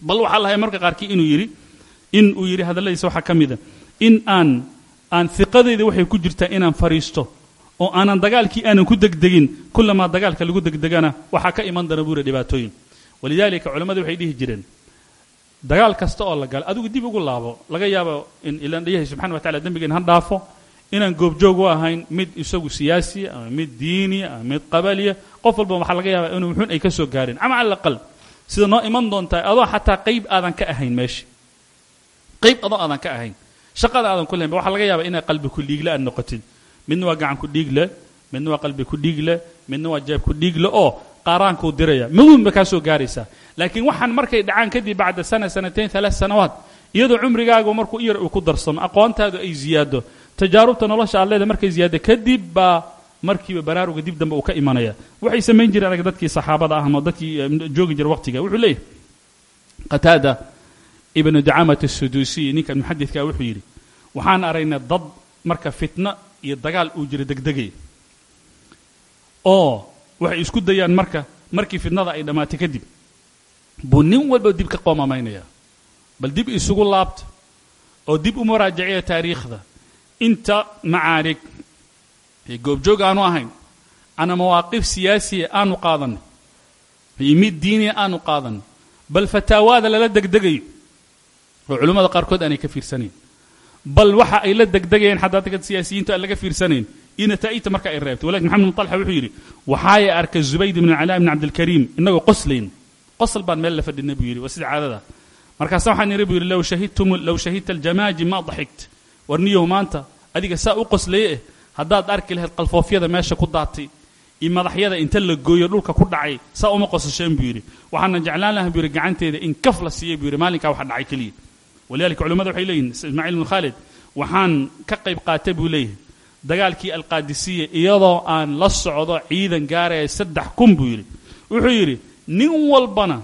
Bal waxaa lahay marka qaarkii inuu yidhi in uu yidhi hadalladiisa waxaa ka mida in aan aan hiqadeyda waxay ku jirtaa inaan fariisto oo aanan dagaalkii aanan ku degdegin kulamaa dagaalka lagu degdegana waxaa ka iman doona buuri dhibaatooyin. Walidaalika culammadu waxay dhihi jireen dagaal kasta oo la galo adigu dib ugu laabo laga yaabo in ilaan subxana wa tacala dembigeen ha dhaafo inaan goobjoog u ahayn mid isagu siyaasi ama mid diini ama mid qabaliya qof walba waxaa laga yaabaa inuu xun ay ka soo gaareen ama cala aqal sida noo iman doontaa adoo xataa qayb aadan ka ahayn meesha qayb adoo aadan ka ahayn. Shaqada aadan ku lahayn laga yaabaa inay qalbi ku dhiigle aad noqotid midna waa gacan ku dhiigle midna waa qalbi ku dhiigle midna waa jeeb ku dhiigle oo qaaraankuu diraya. Midunba kaa soo gaaraysaa. Laakiin waxaan markay dhacaan kadib bacda sana sanatain alaat sanawaat iyadoo cumrigaagu markuu in yar uu ku darsamo aqoontaadu ay ziyaado tajaarubta nolosha aad leeda markay ziyaado kadib baa markiiba baraaruga dib dambe uu ka imanaya. Waxay samayn jireen anaga dadkii saxaabada ah ama dadkii joogi jira waqtiga. Wuxuu leeyahy qataada ibnu dacamat asuduusiy ninkan muxadidka wuxuu yidhi waxaan aragnay dad marka fitno iyo dagaal uu jira degdegay oo waxay isku dayaan marka markii fitnada ay dhammaatay kadib. Buu nin walba dib ka qoomamaynaya. Bal dib isugu laabta oo dib u muraajaciya taariikhda. Inta macaarig ee goobjoog aanu ahayn ana mawaaqif siyaasiya aanu qaadanay iyo mid diiniya aanu qaadanay bal fataawaada lala degdegayo oo culimmada qaarkood aanay ka fiirsanayn. Bal waxa ay la degdegayeen xataa siyaasiyiintu aan laga fiirsanayn iyo nataa'ijta marka ay reebtay. Walakin maxamed bin talxa wuxuu yidhi waxaay arkay zubayd ibn calaa ibn cabdilkariim innagoo qoslayn. Qosl baan meel la fadhinay buu yidhi waa sida caadada. Markaasa waxaan niri buu yidhi low shahidta aljamaaji ma daxikt war niyow maanta adiga saa u qoslaye eh haddaad arki lahayd qalfoofyada meesha ku daatay iyo madaxyada inta la gooyo dhulka ku dhacay saa uma qosasheen buu yidhi. Waxaana jeclaan laha buu yidhi gacanteeda in kaf la siiyey buu yidhi maalinkaa waxa dhacay keliya. Walidalika culimmada waxay leeyihiin ismaaciil ibnu khaalid waxaan ka qayb qaatay buu leeyahay dagaalkii alqaadisiya iyadoo aan la socdo ciidan gaaraya saddex kun buu yidhi. Wuxuu yidhi nin walbana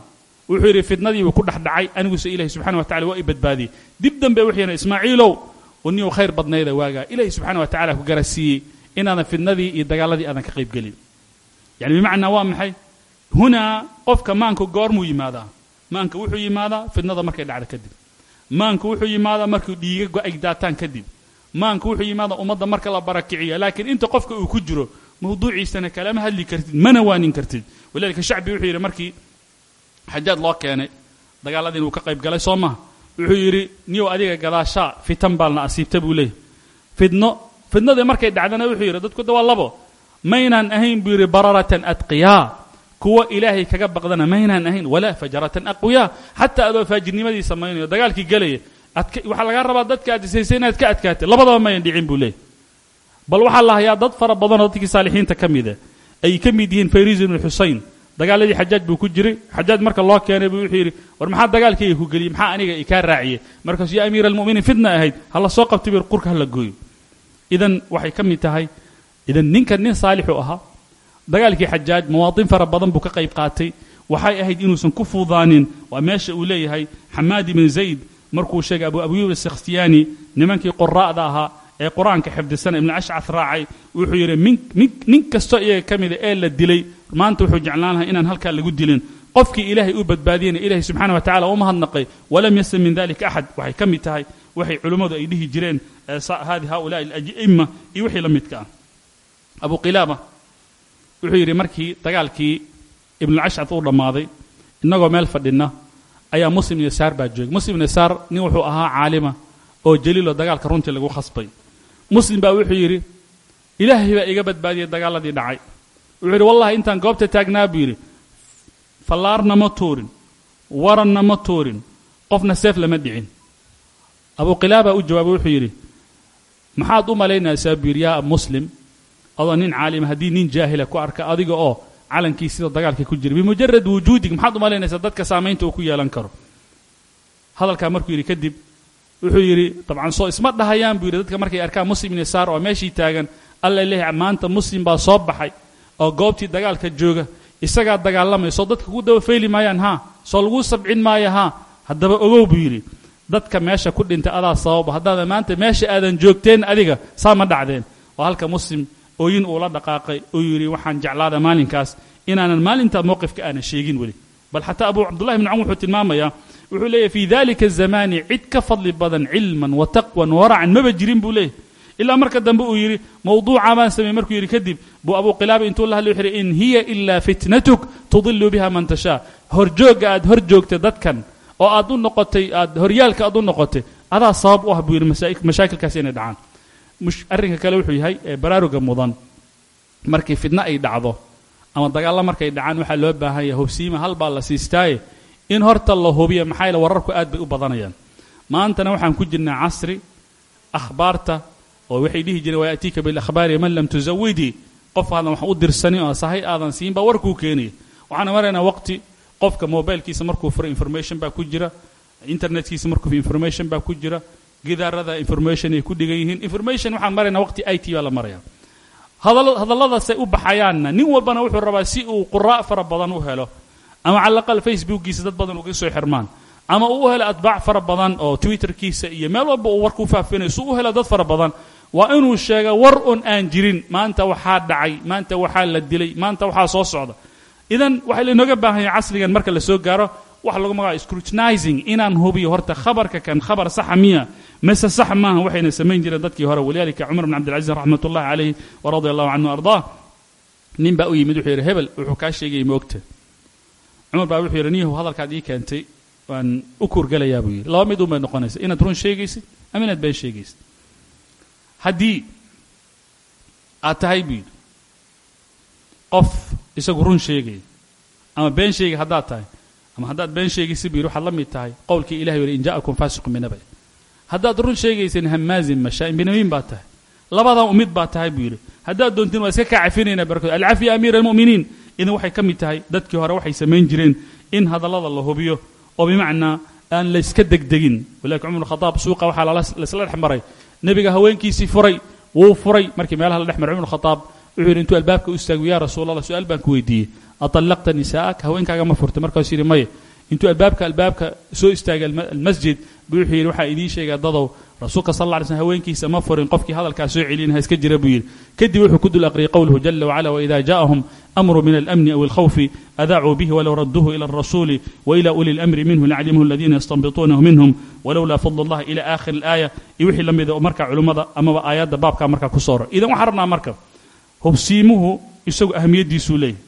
wuxuu yidhi fitnadiibuu ku dhex dhacay aniguse ilahi subxana wa tacala waa i badbaadiyey. Dib dambe wuxuu yidhi ismaaciilow oniyow khayr badnayda waagaa. Ilahi subxana wa tacala ku garasiiyey inaadan fitnadii iyo dagaaladii aadan ka qayb gelin. Yani bimacnaa waa maxay? Hunaa qofka maanka goormuu yimaadaa. Maanka wuxuu yimaadaa fitnada markay dhacda kadib. Maanka wuxuu yimaadaa markuu dhiiga go'ay daataan kadib maanka wuxuu yimaadaa ummadda marka la barakiciya laakiin inta qofka uu ku jiro mawduuciisana kalama hadli kartid mana waanin kartid. Walidalika shacbi wuxuu yidhi markii xajaad loo keenay dagaaladiin uu ka qayb galay soo maha. Wuxuu yidhi niyow adiga gadaashaa fitan baalna asiibta buu leeyahy fidno fidnadii markay dhacdana wuxuu yidhi dadku de waa labo maynaan ahayn buu yidhi bararatan adqiyaa kuwa ilaahay kaga baqdana maynaan ahayn walaa fajaratan aqwiyaa xataa adoo faajirnimadii samaynayo dagaalkii gelaya waxaa lagaa rabaa dadka aad isaysay inaad ka adkaatay. Labadaba mayan dhicin buu bal waxaa la hayaa dad fara badanoo dadkii saalixiinta ka mida ay ka mid yihiin fayriis ibnu xusayn. Dagaaladii xajaaj buu ku jiray. Xajaaj marka loo keenay buu wuxuu war maxaa dagaalkayga ku geliyey? Maxaa aniga i kaa raaciyey? Markaasu yaa amiira almu'miniin fitna ahayd. Ha la soo qabtay bir qurka la gooyo. Idan waxay ka mid tahay idan ninkan nin saalixu ahaa dagaalkii xajaaj mawaatin fara badan buu ka qayb qaatay. Waxay ahayd inuusan ku fuudaanin. Waa meesha uu leeyahay xamaad ibn zayd markuu sheegay abu abyub asakhtiyaani nimankii qoraa'da ahaa ee qur'aanka xifdisana ibnu ashcad raacay wuxuu yidhi nin kastoo iyaga ka mida ee la dilay maanta wuxuu jeclaan lahaa inaan halkaa lagu dilin. Qofkii ilaahay u badbaadiyena ilahay subxana wa tacala uma hadnaqay. Walam yaslam min dalika axad waxay ka mid tahay waxay culimmadu ay dhihi jireen hadi haulaai ala'imma iyo wixii la midka ah. Abu qilaaba wuxuu yidhi markii dagaalkii ibnulashcad uu dhammaaday innagoo meel fadhinna ayaa muslim yasaar baa joogay. Muslim yasaar nin wuxuu ahaa caalima oo jaliiloo dagaalka runtii lagu khasbay. Muslim baa wuxuu yidhi ilaahay baa iga badbaadiyey dagaaladii dhacay. Wuxuu yidhi wallahi intaan goobta taagnaa buu yidhi. Fallaarna ma tuurin waranna ma tuurin qofna seef lama dhicin. Abu qilaaba u jawaabay wuxuu yidhi maxaad u malaynaysaa? buu yidhi yaa muslim adoo nin caalima haddii nin jaahila ku arka adiga oo calankii sida dagaalka ku jira bimujarad wujuudig maxaad u malaynaysaa dadka saamaynta uu ku yeelan karo? Hadalkaa markuu yidhi kadib wuxuu yidhi dabcan soo isma dhahayaan buu yidhi. Dadka markay arkaan muslim ibn yasaar oo meeshii taagan. Alla leeyahay maanta muslim baa soo baxay oo goobtii dagaalka jooga. Isagaa dagaalamaya soo dadka ku daba fayli maayaan haa? Soo laguu sabcin maayo haa? Haddaba ogow buu yidhi dadka meesha ku dhintay adaa sababa. Haddaadan maanta meesha aadan joogteen adiga saa ma dhacdeen. Oo halka muslim ooyin uu la dhaqaaqay uu yidhi waxaan jeclaada maalinkaas inaanan maalintaa mowqifka aanan sheegin weli. Bal xataa abu cabdullahi bn cam wuxuu tilmaamayaa wuxuu leeyahy fii dalika azamaani cid ka fadli badan cilman wa taqwan waracan maba jirin buu leeyahy ilaa marka dambe uu yidhi mawduuca baan sameeyey markuu yidhi kadib buu abu qilaaba intuu la hadlay wuxuu yidhi in hiya ilaa fitnatuk tudilu biha man tashaa. Horjoogga aad hor joogtay dadkan oo aad u noqotay aad horyaalka aad u noqotay adaa sabab u ah buu yidhi mashaakilkaas inay dhacaan arrinka kale wuxuu yahay baraaruga mudan. Markii fitno ay dhacdo ama dagaallo markay dhacaan waxaa loo baahan yahay hobsiima hal la siistaaye in horta la hubiya maxaa yaele wararku aad bay u badanayaan. Maantana waxaan ku jirnaa casri akhbaarta oo waxay dhihi jireen wayaatiika bilakhbaari man lam tusawidii qof aadan wax u dirsanin oo sahay aadan siin warkuu keenaya. Waxaan maraynaa waqti qofka mobilkiisa markuu furo information baa ku jira internetkiisa markuu information baa ku jira gidaarada information ay ku dhigan yihiin. Information waxaan maraynaa waqti i baa la maraya. Hadal- hadalladaasay u baxayaanna nin walbana wuxuu rabaa si uu quraa fara badan u helo. Ama cala aqal facebookgiisa dad badan uga soo xirmaan. Ama uu u helo atbaac fara badan oo twitterkiisa iyo meel walba uu war ku faafinayo si uu u helo dad fara badan. Waa inuu sheega war un aan jirin maanta waxaa dhacay maanta waxaa la dilay maanta waxaa soo socda. Idan waxaa lainooga baahan casrigan marka la gaaro waxa lagu magacayo scrutinizing inaan hubiyo horta khabarka kan khabar saxa miya. Mise sax maaha waxayna samayn jireen dadkii hore. Walidalika cumar bn cabdilcaziz raxmat ullahi calayh waradia allahu canhu ardaa. Nin baa u yimid wuxuu yidhi hebel wuxuu kaa sheegayay ma ogta cumar baa wuxuu yidhi niyahu hadalkaad ii keentay waan u kuurgelayaa buu yidhi. Laba mid un noqonaysa inaad run sheegaysid ama inaad been sheegaysid? Haddii aad tahay buu yidhi qof isagu run sheegaya ama been sheegay haddaad tahay ama haddaad been sheegaysid buu yidhi waxaad la mid tahay. Qowlkii ilahi yidhi in ja'akum faasiqun binaba haddaad run sheegaysin hamaazin mashaa'in binamiin baad tahay. Labadan umid baad tahay buu yidhi. Haddaad doontiin waa iska kaa cafinaynaa barkood alcafiya almu'miniin idan waxay ka mid tahay dadkii hore waxay samayn jireen in hadallada la hubiyo oo bimacnaa aan la iska degdegin. Walaakin cumar khadaab suuqa waxaa laisla dhex maray. Nebiga haweenkiisii furay wuu furay. Markii meelaha la dhex maray cumar khadaab wuxuu yidhi intuu albaabka u istaagay yaa rasuulallah su'aal baan ku weydiiyey aطallaqta nisaa'ak haweenkaaga ma furtay markaasuu yidhi maya intuu albaabka albaabka soo istaagay alma- almasjid buu wuxuu yidhi waxaa idiin sheegaa dadow rasuulka sal alla alay slm haweenkiisa ma furin qofkii hadalkaa soo celin ha iska jira buu yidhi kadib wuxuu ku dul aqriyay qowluhu jala wacala waida ja'ahum amru min alamni aw alkhawfi adaacuu bihi walow radduhu ila alrasuuli waila uli اlamri minhu lacalimahu aladiina yastanbituunahu minhum walowlaa fadl اllahi ila aakhiri اlaaya iyo wixii la mida oo markaa culimmada amaba aayadda baabkaa markaa ku soora idan waxaan rabnaa marka hubsiimuhu isagu ahamiyaddiisuu leeyahay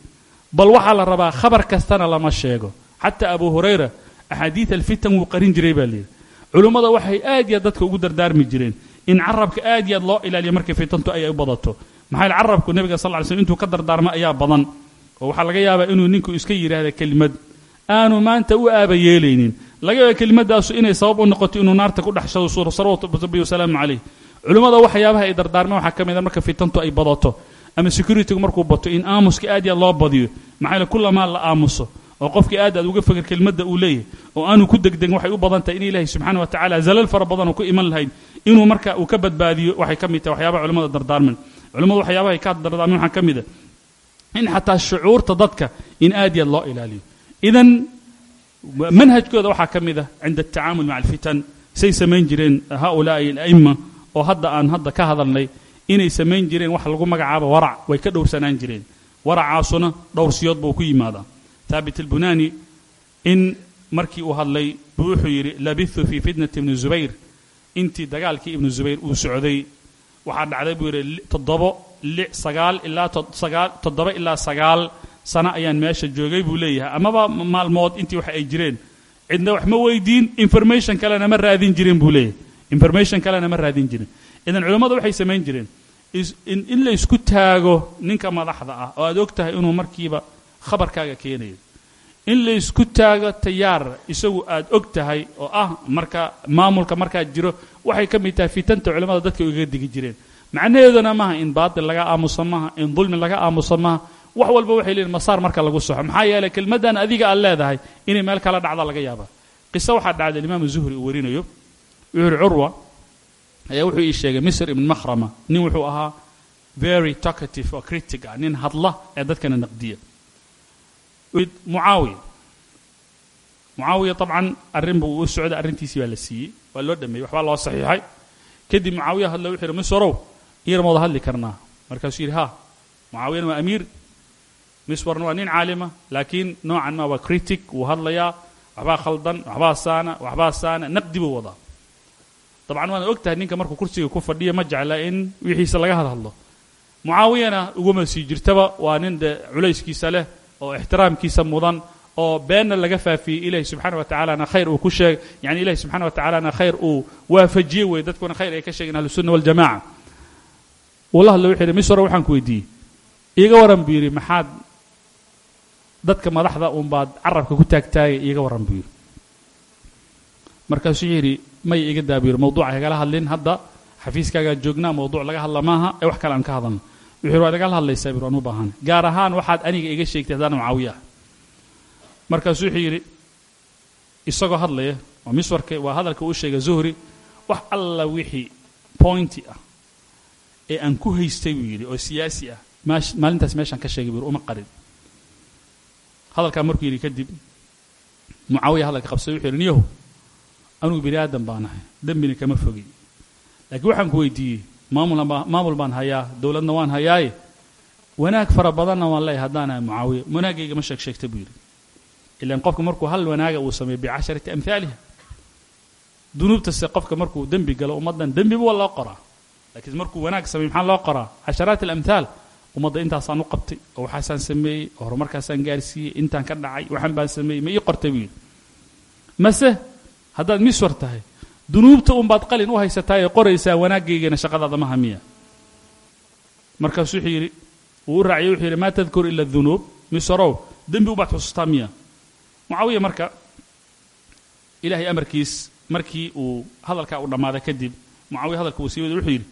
bal waxaa la rabaa khabar kastana lama sheego xataa abu hurayra axaadiid alfitan wuu qarin jiray baa layidhi culummada waxay aad iyo aad dadka ugu dardaarmi jireen in carabka aad iyo aad loo ilaaliyo markay fitantu ay u badato maxaa yeele carabku nebiga sal ly slm intuu ka dardaarmo ayaa badan oo waxaa laga yaabaa inuu ninku iska yidhaahda kelimad aanu maanta u aaba yeelaynin laga yaaba kelimadaasu inay sabab u noqoto inuu naarta ku dhex shado salawatu rabbi wasalaamu calayh culummada waxyaabaha ay dardaarmeen waxaa ka mid a marka fitantu ay badato ama securitygu markuu bato in aamuska aad aad loo badiyo maxaa yeele kullamaa la aamuso oo qofkii aad aad uga feker kelmadda uu leeyahay oo aanu ku degdegin waxay u badan tahay in ilaahay subxaana wa tacaala zalal fara badan oo ku iman lahayd inuu marka uu ka badbaadiyo waxay ka mid tahay waxyaabaha culimmada dardaarmen culimmadu waxyaabaha ay ka dardaarmen waxaa ka mid a in xataa shucuurta dadka in aad aad loo ilaaliyo. Idan manhajkooda waxaa ka mid ah cinda atacaamul maca alfitan say samayn jireen haulaai ala'ima oo hadda aan hadda ka hadalnay inay samayn jireen wax lagu magacaabo warac way ka dhowrsanaan jireen. Waracaasuna dhowr siyood buu ku yimaadaa. Thaabit albunaani in markii uu hadlay buu wuxuu yidhi labithu fii fitnati ibni zubayr. Intii dagaalkii ibnu zubayr uu socday waxaa dhacday buu yidhi toddobo sagaal ilaa toddoba ilaa sagaal sano ayaan meesha joogay buu leeyahay. Amaba maalmood intii wax ay jireen. Cidna wax ma weydiin information kalena ma raadin jirin buu leeyahay. Information kalena ma raadin jirin idan culammadu waxay samayn jireen in, la isku taago ninka madaxda ah oo aad og tahay inuu markiiba khabarkaaga keenayo in la isku taago tayaar isagu aad og tahay oo ah marka maamulka markaa jiro waxay ka mid tahay fitanta culimmada dadka ugaga digi jireen. Macnaheeduna maaha in baatil laga aamuso maaha in dulmi laga aamuso maaha wax walba waxay leeyihiin masaar marka lagu soxo. Maxaa yeelay kelmaddan adiga aad leedahay inay meel kala dhacda laga yaaba qiso waxaa dhacday imaamu zuhri uu warinayo wuxuu yidhi curwa ayaa wuxuu ii sheegay misr ibn makhrama nin wuxuu ahaa very talkative oo critic ah nin hadla ee dadkana naqdiya. Mucaawiya. Mucaawiya dabcan arrin buu u socday arrintiisii baa la siiyey waa loo dhameeyey waxbaa loo saxiixay. Kadib mucaawiya hadla wuxuu yidhi miswarow iyar ma wada hadli karnaa. Markaasuu yidhi ha mucaawiyana waa amiir miswarna waa nin caalima laakiin noocan ma waa critic wuu hadlayaa waxbaa khaldan waxbaa saana waxbaa saana naqdi buu wadaa dabcan waana og ninka markuu kursiga ku fadhiya ma jecla in wixiisa laga hadhadlo mucaawiyana uguma sii jirtaba waa nin de culayskiisa leh oo ixtiraamkiisa mudan oo beenna laga faafiyey ilahi subxaana wa tacaalana khayr uu ku sheeg yani ilahi subxana wa tacaalana khayr uu waafajiyey wey dadkuna khayr ay ka sheegeen ahlusunna waljamaca uu la hadlo wuxuu yidhi misra waxaan ku weydiiyey. Iiga waran buu maxaad dadka madaxda unbaad carabka ku taagtaagay iiga waran buu markaasuu yidhi may iga daa buu yidhi mawduuca igala hadlin. Hadda xafiiskaagaan joognaa mawduuc laga hadla maaha ee wax kale aan ka hadalno wuxuu waad igala hadlaysaa bir waan u baahanay gaar ahaan waxaad aniga iga sheegtay haddaan mucaawiye ah wuxuu yidhi isagoo hadlaya oo miswarka waa hadalka uu sheegay zuhri wax alla wixii pointi ah ee aan ku haystay buu yidhi oo siyaasi ah. Maalintaas meeshaan ka sheegay buu uma qarin. Hadalkaa markuu yidhi kadib mucaawiya hadalka qabsaday wuxuu yidhi niyahu anugu bini aadan baan ahay. Dembina kama fogi. Laakiin waxaan ku weydiiyey maamul baan hayaa dowladna waan hayaaye. Wanaag fara badanna waan leeyahay haddaan ahay mucaawiya wanaagayga ma sheeg buu yidhi. Ilaan qofka markuu hal wanaaga uu sameeyo bicasharati amhaaliha dunuubtase qofka markuu dembi galo ummaddan dembiba waa loo qoraa. Laakiin markuu wanaag sameeyo maxaa loo qoraa? Casharaat alamhaal ummadda intaasaan u qabtay oo waxaasaan sameeyey oo horumarkaasaan gaarsiiyey intaan ka dhacay waxaan baan sameeyey ma ii qortay buu yidhi. Mase haddaad miswar tahay? Dunuubta unbaad qalin u haysataa ee qoraysaa wanaagaygana shaqadaada maha miya markaasuu wuxuu yidhi wuu u raaciyey wuxuu yidhi maa tadkur ila dunuub. Miswarow dembi ubaad xusustaa miya. Mucaawiya marka ilaahay amarkiis markii uu hadalkaa u dhammaaday kadib mucaawiya hadalka uu sii waday wuxuu yidhi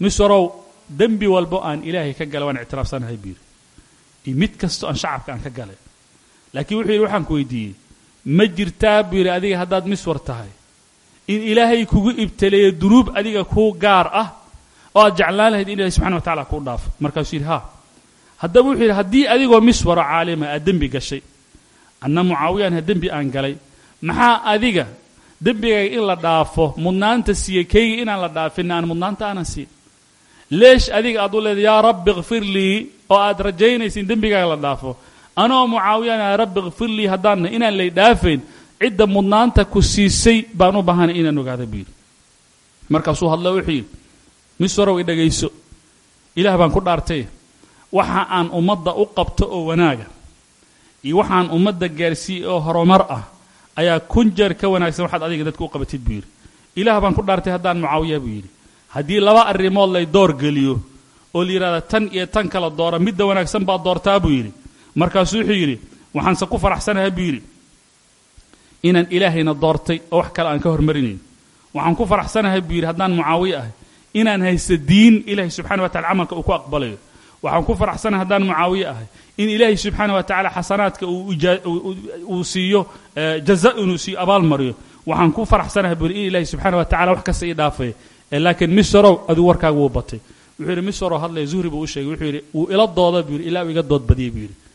miswarow dembi walbo aan ilaahay ka galay waan ictiraafsanahay buu yidhi. Mid kasto aan shacabka aan ka galay. Laakiin wuxuu yidhi waxaan ku weydiiyey ma jirtaa buu yidhi adiga haddaad miswar tahay. In ilaahay kugu ibtaleeyo dunuub adiga kuu gaar ah oo aad jeclaan lahayd in ilahay subxana wa tacala kuu dhaafo markaasuu yidhi ha haddaba wuxuu yidhi haddii adigoo miswaro caalima aad dembi gashay. Anna mucaawiyaan dembi aan galay. Maxaa adiga dembigayga in la dhaafo mudnaanta siiye kayga inaan la dhaafin aan mudnaanta aanan siin? Leesh adiga aad u leedahay yaa rabbi kfir lii oo aad rajaynaysa in dembigaaga la dhaafo anoo mucaawiyaan yaa rabbi kfir lii haddaanna inaan lay dhaafayn cidda mudnaanta ku siisay baan u baahanay inaan ogaada buu yidhi. Markaasuu hadla wuxuu yidhi miswarow i dhegayso ilaah baan ku dhaartay. Waxa aan ummadda u qabto oo wanaaga iyo waxaan ummadda gaarsiiyey oo horumar ah ayaa kun jeer ka wanaagsan waxaad adiga dadka u qabatid buu yidhi. Ilaah baan ku dhaartay haddaan mucaawiya buu yidhi. Haddii laba arrimood lay door geliyo oo la tan iyo tan kala doora midda wanaagsan baad doortaa buu yidhi markaasuu wuxuu yidhi waxaanse ku faraxsanahay buu yidhi. Inaan ilaahayna doortay oo wax kale aan ka hormarinayn waxaan ku faraxsanahay buu yidhi haddaan mucaawiye ahay. Inaan haysto diin ilaahay subxana wa tacala camalka uu ku aqbalayo. Waxaan ku faraxsanahay haddaan mucaawiye ahay. In ilaahay subxaana wa tacaala xasanaadka uu siiyo jaza inuu siiyo abaal waxaan ku faraxsanahay buu yidhi in ilaahay subxaana wa tacala wax kasta ii dhaafay. Eh, laakiin misrow adigu warkaaga wuu batay. Wuxuu yidhi misrow hadlaya zuhri buu u sheegay. Wuxuu yidhi wuu ila dooda buu yidhi ilaa uu iga dood badiyey buu yidhi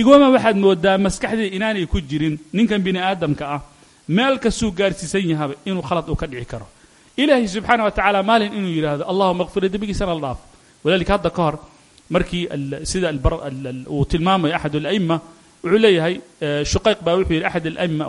igoma waxaad moodaa maskaxdii inaanay ku jirin ninkan bini aadamka ah. Meel kastuu gaarsiisan yahaba inuu khalad uu ka dhici karo. Ilaahay subxaana wa tacaala maalin inuu yidhaahdo allahuma kfir dembigiisana la dhaaf. Walaalika hadda ka hor markii sida uu tilmaamayo axad alaima wuxuu leeyahay shuqayq baa wuxuu yidhi axad alaima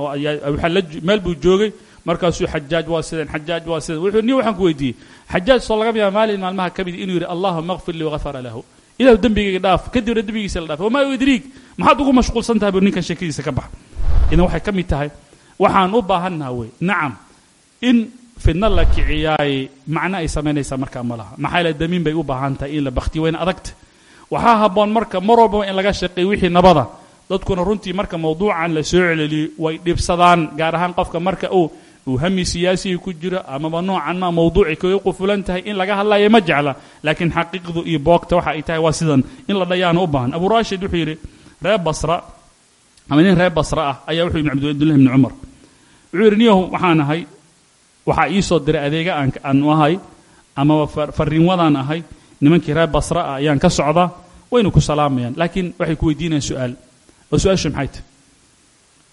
meel buu joogay markaasuu xajaaj waa sidan xajaaj waa sidan. Wuxuu ni waxaan ku weydiiyey. Xajaaj soo laga yaaba maalin maalmaha ka mid inuu yidhi allahuma kfir lii lahu ilahu dembigayga dhaaf kadibna dembigiisa la dhaaf wamaa yudriik maxaad ugu mashquulsan tahay buu ninkan sheekadiisa ka baxa idan waxay ka mid tahay waxaan u baahannaha wey nacam in fidna la kiciyaay macno ay samaynaysaa markaa ma laha maxaa yeele damiin bay u baahan tahay in la baktiyo wayna adagta waxaa habboon marka mar walbaba in laga shaqeeyo wixii nabada dadkuna runtii marka mawduucan la soo celeliyo way dhibsadaan gaar ahaan qofka marka uu uu hami siyaasiyi ku jiro amaba noocan ma mawduuci kaga qufulan tahay in laga hadlayo ma jecla. Laakiin xaqiiqdu iyo boogta waxa ay tahay waa sidan. In la dhayaana u baahan. Abu rashid wuxuu yidhi reer basra ama nin reer basra ah ayaa wuxuu yidhi cabdullahi ibni cumar. Wuxuu yidhi niyahu waxaan ahay waxaa ii soo diray adeega aan aanu ahay amaba far- farriinwadaan ahay nimankii reer basra ah ayaan ka socdaa waynu ku salaamayaan laakiin waxay ku weydiinayaan su'aal. Oo su'aashu maxay tahay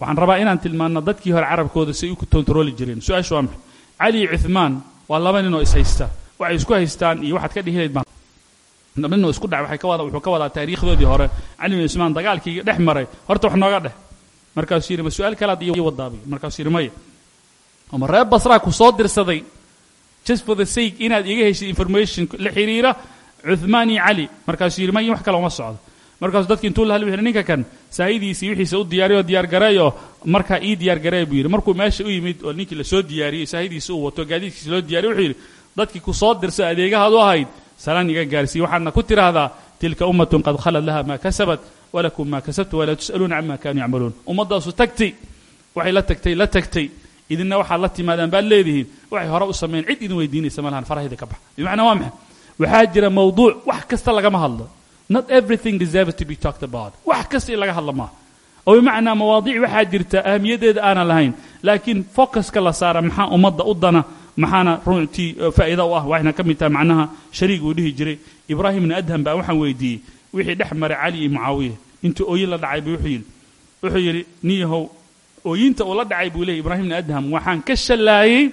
waxaan rabaa inaan tilmaanno dadkii hore carabkooda si ay u kontarooli jireen. Su'aashu waa maxay? Cali iyo cuthmaan waa laba nin oo is haysta. Waxay isku haystaan iyo waxaad ka dhihilayd baan laba isku dhac waxay ka wada wuxuu ka wadaa taariikhdoodii hore. Cali iyo cuthmaan dagaalkii dhex maray. Horta wax nooga dheh. Markaasuu yidhi ma su'aal kalaad iyo wadaabi markaasuu yidhi maya ama reer basraa ku soo dirsaday just for the sake inaad iga heshay information la xiriira cuthmaan iyo cali markaasuu yidhi maya wax kale uma socdo markaasuu dadki intuu la hadlay wuxuu yidhi ninka kan saahidiisii wixiisa u diyaariyo diyaar gareeyo markaa ii diyaar gareey buu yidhi. Markuu meesha u yimid oo ninkii la soo diyaariyey saahidiisa uu wato gaadiidkiisa loo diyaariyo wuxuu dadkii ku soo dirsa adeegahaad u ahayd salaan iga gaarsiiye waxaadna ku tidhaahdaa tilka ummatun qad khalad laha maa kasabat walakum maa kasabtu walaa tus'aluuna cama kaanuu yacmaluun. Ummaddaasu tagtay waxay la tagtay la tagtay. Idinna waxaad la timaadaan baad leedihiin waxay hore u sameeyeen cid idin weydiinaysa ma lahan farahayda ka bax bimacnaa waa maxay? Waxaa jira mawduuc wax kasta lagama hadlo not everything deserves to be talked about. Wax kasta in laga hadla maaha oo bimacnaa mawaadiic waxaa jirta ahamiyadeeda aanan lahayn. Laakiin focuska la saara maxaa ummadda u dana? Maxaana runtii faa'iida u ah? Waxayna ka macnaha shariig uu dhihi jiray. Ibraahim ibnu adham baa waxaan weydiiyey wixii dhex maray cali iyo mucaawiya. Intuu ooyin la dhacay buu wuxuu wuxuu yidhi niyahow ooyinta uu la dhacay buu leeyay ibraahim ibnu adham waxaan ka shallaayey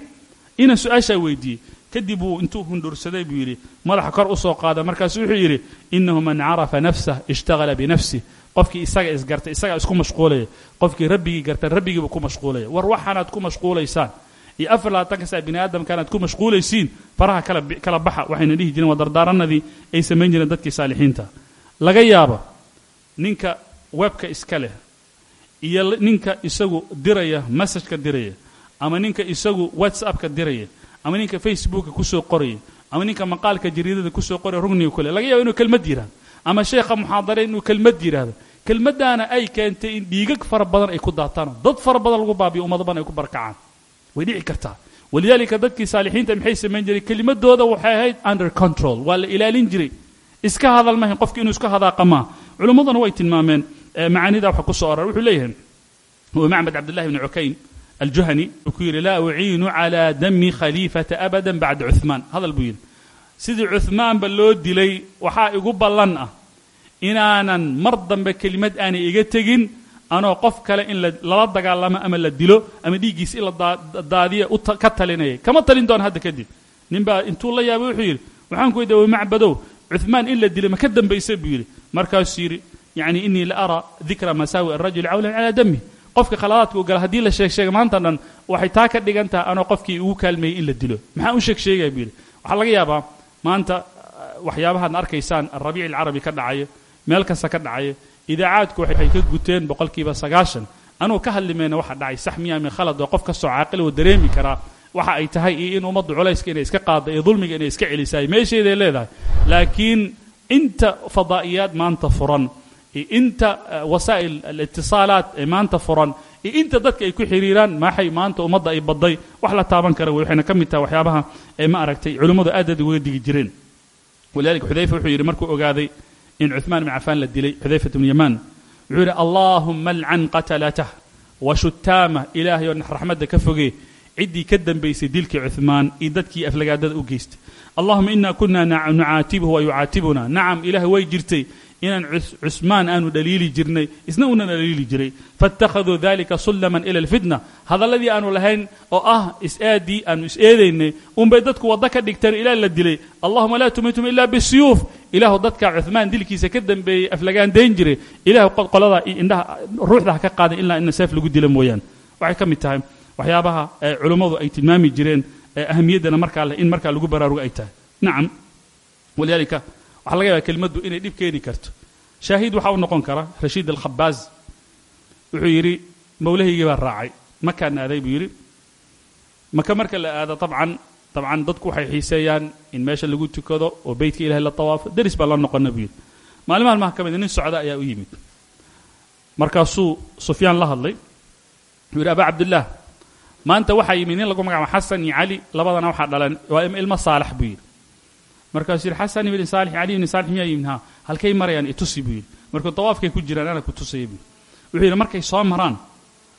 inaan su'aashaa weydiiyey kadib uu intuu hundhursaday buu yidhi madaxa kor u soo qaada. Markaasu wuxuu yidhi inahu man carafa nafsah ishtagala binafsih qofkii isaga isgartay isagaa isku mashquulaya qofkii rabbigii gartay rabbigiibu ku mashquulaya war waxaanaad ku mashquulaysaan? Iyo afar labaatanka saa bini aadamkaanaad ku mashquulaysiin? Faraha kala baxa waxayna dhihi jireen waa ay samayn jireen dadkii saalixiinta. Laga yaabo ninka webka iska leh iyo ninka isagu diraya messageka diraya ama ninka isagu whatsappka diraya ama ninka facebooka ku soo qoraya ama ninka maqaalka jariidada ku soo qoraya rugniga kule laga yaabo inuu kelmad yidhahdo ama sheekha muxaadare inuu kelmad yidhaahdo kelmaddaana ay keentay in dhiigag fara badan ay ku daataano dad fara badan lagu baabiyo ummado ay ku barkacaan. Way dhici kartaa. Walidaalika dadkii saalixiinta maxay samayn jiray kelimadooda waxay ahayd under control. Waa la ilaalin jiray. Iska hadal mahayn qofki inuu iska hadaaqa maaha culimmaduna way tilmaameen macaanida waxa ku soo orar wuxuu leeyahay huwa macbad cabdillahi bni cukayn aljuhani uu ku yidhi laa uciinu calaa dami khaliifata abada bacda cuhmaan hadal buu yidhi sidii cuhmaanba loo dilay waxaa igu ballan ah inaanan mar dambe kelimad aanay iga tegin anoo qof kale in lala dagaalamo ama la dilo ama dhiiggiisa in la daadiya ka talinayay kama talin doona hadda kadib ninbaa intuu la yaabay wuxuu yidhi waxaan ku wa macbadow cuhmaan in la dilay ma ka dambaysa qofka khaladaadka u gala haddii la sheeg sheega maanta dhan waxay taa ka dhigan tahay anoo qofkii ugu kaalmeeyey in la dilo. Maxaa u sheeg sheegaya buu yidhi? Waxaa laga yaabaa maanta waxyaabahaadna arkaysaan alrabiic alcarabi ka dhacaya meel kasta ka dhacaya idaacaadku waxay ka guteen boqolkiiba sagaashan. Anuu ka hadli mayna waxa dhacay sax miyaa min khalad oo qof kastoo caaqil uu dareemi karaa waxa ay tahay iyo in ummaddu culayska inay iska qaadda iyo dulmiga inay iska celisaay meesheeday leedahay. Laakiin inta fadaa'iyaad maanta furan iyo inta wasaa'il alitisaalaat ee maanta furan inta dadka ay ku xiriiraan maxay maanta ummadda ay badday wax la taaban kara waxayna ka mid tahay waxyaabaha ee ma aragtay culimmadu aad aad uga digi jireen. Walidalika xudayfa wuxuu yidhi markuu ogaaday in cuثmaan bn cafaan la dilay xudayfat bnu yamaan wuxuu yidhi allaahuma alcan qatalatah wa shutaamah ilaahay oo raxmadda ka fogee ciddii ka dambaysay dilkii cuثmaan iyo dadkii aflagaadada u geystay. Allahuma ina kuna nucaatibuhu wa yucaatibuna nacam ilaah way jirtay inaan cusmaan aanu dhaliili jirnay isna uuna dhaliili jiray. Faittakhaduu dalika sullaman ila alfitna. Hadalladii aanu lahayn oo ah is-aaddii aanu is-eedaynay unbay dadku waddo ka dhigteen ilaa la dilay. Allahuma laa tumitum ilaa bisuyuuf ilaahu dadka cumaan dilkiisa ka dambeeyey aflagaan dayn jiray. Ilaahu qoladaa iyo indhaha ruuxda ha ka qaadan ilaa in seef lagu dila mooyaane. Waxay ka mid tahay waxyaabaha e, culummadu ay tilmaami e, in markaa lagu baraarugo ay tahay. Nacam walidaalika waxaa laga yaaba kelimaddu inay dhib keeni karto. Shaahiid waxaa u noqon kara rashiid alkhabaaz wuxuu yidhi mawlahaygii baa raacay. Makaan aaday buu yidhi. Maka marka la aado dabcan dabcan dadku waxay xiiseeyaan in meesha lagu tukado oo beytka ilahay la tawaafo. Deris baa la noqona buu yidhi. Ka mid nin socda ayaa u yimid. Markaasuu sufyaan la hadlay. Wuxuu yidhi abaa cabdillaah maanta waxaa yimid nin lagu magacaabo xasan iyo cali labadana waxaa dhalan waa ilmo saalax buu yidhi markaasuu yidhi xasan ibni saalix cali ibni saalix miyaa yimid ha halkay marayaan itusi buu yidhi. Markuu tawaafkay ku jiraan ana ku tusaya buu markay soo maraan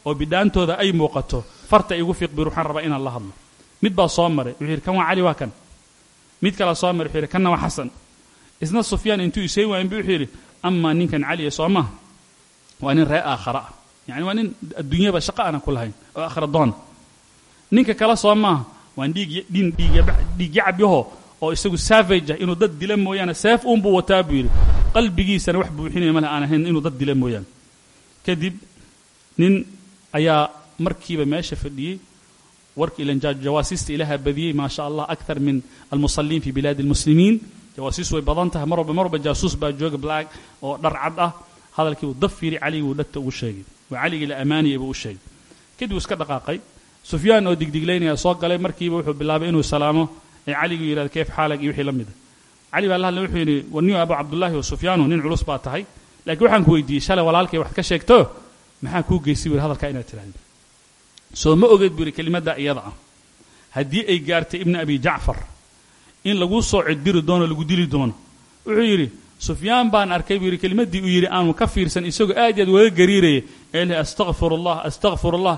oo bidhaantooda ay muuqato farta igu fiiq bir waxaan rabaa inaan la hadlo. Mid baa soo maray wuxuu yidhi kan waa cali waa mid kala soo maray wuxuu yidhi kanna waa xasan. Isna sufyaan intuu isay waayin bu wuxuu yidhi ninkan caliya soo maha waa nin ree aakhara ah. Yani waa nin adduunyaba shaqo aana ku lahayn oo aakhira ninka kale soo maaha waan dhiig dhin dhiigyacabyaho oo isagu savage ah inuu dad dila mooyaane seef uunbuu wataa buu yidhi. Qalbigiisana wax buuxinaya male aan ahayn inuu dad dila mooyaane. Kadib nin ayaa markiiba meesha fadhiyey warka ilan jawaasiista ilaha badiyey maa allah akthar min almusaliin fi bilaadi almuslimiin. Jawaasiis way badan tahay mar mar walba jaasuus baa jooga black oo dhar ah. Hadalkii uu daf yidhi caligii uu dhagta ugu sheegay. Waa caligii la ammaanayay buu u sheegay. Kadib uu iska dhaqaaqay. Sufyaan oo digdiglaynaya soo galay markiiba wuxuu bilaabay inuu salaamo ee caligii yidhahda keef xaalag iyo wixii la mida cali baa la hadlay wuxuu yidhi warniyo abu cabdullaahi wa sufyaanu nin culus baa tahay. Laakiin waxaan ku weydiiyey shalay walaalkay waxaad ka sheegto? Maxaa kuu geystay buu yidhi inaad tidhahdo soo ma ogeed buu yidhi iyada ah. Haddii ay gaartay ibni abi jacfar in laguu soo ciddiri doono lagu dili doono wuxuu yidhi sufyaan baan arkay buu yidhi uu yidhi aanu ka fiirsan isagoo aad iyo aad waga gariiraya ee leh astakfir allah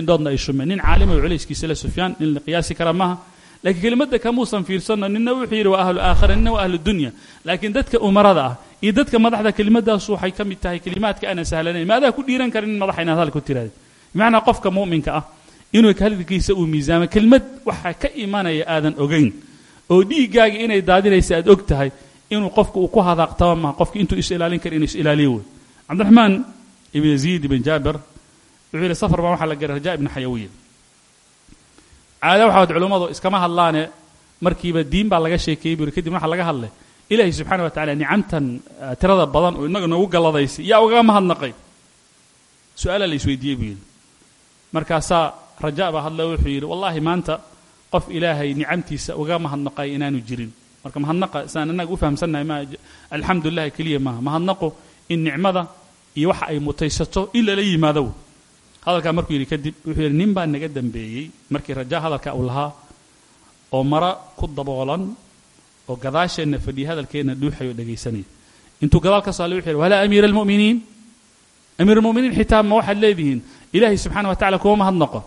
indhoodna ay shumeen. Nin caalimayo culayskiisa le sufyaan nin la qiyaasi kara maaha laakiin kelimadda kamuusan fiirsanno nina wuxuu yidhi waa ahlu aakhira nina waa ahlu dunya. Laakiin dadka umarada ah iyo dadka madaxda kelimadaasu waxay ka mid tahay kelimaadka aanan sahlanayn. Maadaa ku dhiiran karin in madaxa inaad hadal ku bimacnaa qofka mu'minka ah inuu hadalkiisa uu miisaamo kelimad waxa ka imanaya aadan ogayn oo dhiiggaaga inay daadinaysa aad og tahay inuu qofku uu ku hadaaqtaba maha qofki intuu is ilaalin kara inuu is ilaaliyo wey cabdiraxmaan ibn yaziid ibn jaabir wuxuu yidhi safar baan waxaa la garay rajaa ibnu xayawiya caada waxaad culummadu iskama hadlaane markiiba diin baa laga sheekeeyey yidhi kadib waxaa laga hadlay ilaahay subxaana wa tacala nicamtan tirada badan oo innaga noogu galladaysay yaa ugaga mahadnaqay su'aalaa la isweydiiyey buu yidhi. Markaasaa baa hadla wuxuu yidhi wallaahi maanta qof ilaahay nicamtiisa uga mahadnaqay inaanu jirin. Marka mahadnaqa isaan innaga u fahamsannahay ma alxamdu lilahi keliya maaha. Mahadnaqu in nicmada iyo waxa ay mutaysato in lala yimaado. wey hadalkaa markuu yidhi kadib wuxuu yidhi nin baa naga dambeeyey. Markii rajaa hadalka uu lahaa oo mara ku daboolan oo gadaasheenna fadhiya hadalkeenna dhuuxay oo dhegaysanaya intuu gadaal ka saalay wuxuu yidhi walaa amiira almu'miniin. Amiir almu'miniin xitaa ma waxaad leedihiin ilaahay subxaana wa tacala kuma mahadnaqo.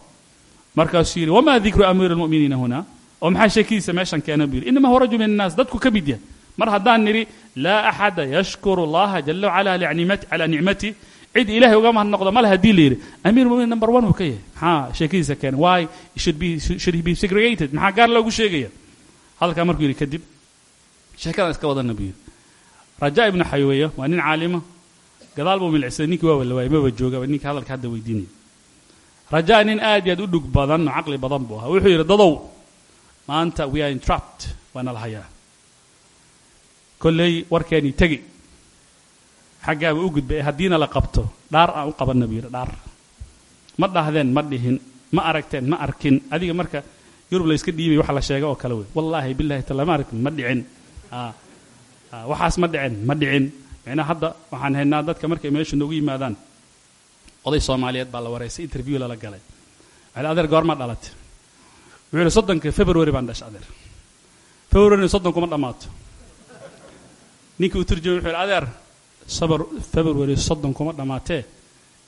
Markaasuu yidhi wamaa dikru amiir almu'miniina huna? Oo maxaa sheekidiisa meeshan keena buu yidhi innama huwa rajul min annaas dadku ka mid yahay. Mar haddaan nidhi laa axada yashkuru allaha jala wacala calaa nicmati cid ilahay uga mahadnaqdo male haddii la yidhi amiir muminin number one uu ka yahay. Maxaa sheekadiisa keena why should be segregated? Maxaa gaar loogu sheegaya? Hadalkaa markuu yidhi kadib. Sheekadan iska wadana buu yidhi rajaa ibnu xayaweya waa nin caalima. Gadaal buu milcisaday ninkii waa wallawaayay maba joogaba ninka hadalka hadda weydiinaya rajaa nin aad iyo aad u dhug badan oo caqli badan buu ahaa. Wuxuu yidhi dadow maanta we are entrapped. Waana la hayaa. Kolley warkeenii tegi xaggaaba u gudbay ee haddiina la qabto dhaar aan u qabanna buu dhaar. Ma dhahdeen ma dhihin ma aragteen ma arkin. Adiga marka yurub layska dhiibay waxa la sheega oo kale wey. Wallaahi billahi taala ma aragtin ma dhicin. Waxaas ma dhicin ma dhicin. Macnaa hadda waxaan haynaa dadka markay meesha noogu yimaadaan oday soomaaliyeed baa la wareysay interview lala galay. Waxay adeer goorma dhalate wuxuu yidhi soddonka february baan dhashay adeer. February soddon kuma dhammaato. Ninkii u turjumay wuxuu yidhi adeer february soddon kuma dhammaatee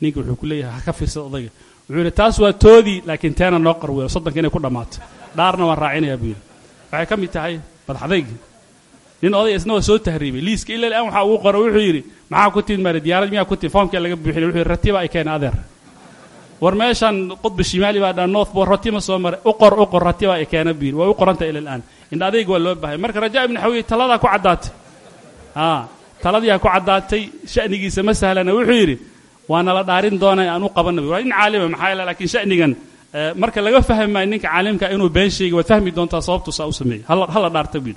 ninka wuxuu ku leeyahay ha ka fiirsada odayga wuxuu yidhi taas waa toodii laakiin teena noo qarweyo soddonka inay ku dhammaato dhaarna waan raacinayaa buu yidhi. Waxay ka mid tahay badxadayga nin oday isna waa soo tahriibay. Liiska ilaa aan waxaa ugu qora wuxuu yidhi maxaa ku timid maari diyaarad miyaa ku timid foomkaa laga buuxinay wuxuu yidhi ratiba ay keena adeer. War meeshan qudbi shimaali baa dhaa north bor ratima soo maray u qor u qor ratiba ay keena buu yidhi. Waa u qoranta ila al'aan indha adayga waa loo bahay marka rajaa ibnu xawiye taladaa ku caddaatay. Aa taladiiaa ku caddaatay sha'nigiisa ma sahlana wuxuu yidhi waana la dhaarin doonaa aan u qabanna waa nin caalima maxaa yeele laakiin sha'nigan marka laga fahmi maayo ninka caalimka inuu been sheegay waad fahmi doontaa sababtu saa u sameeyey. Ha la dhaarta buu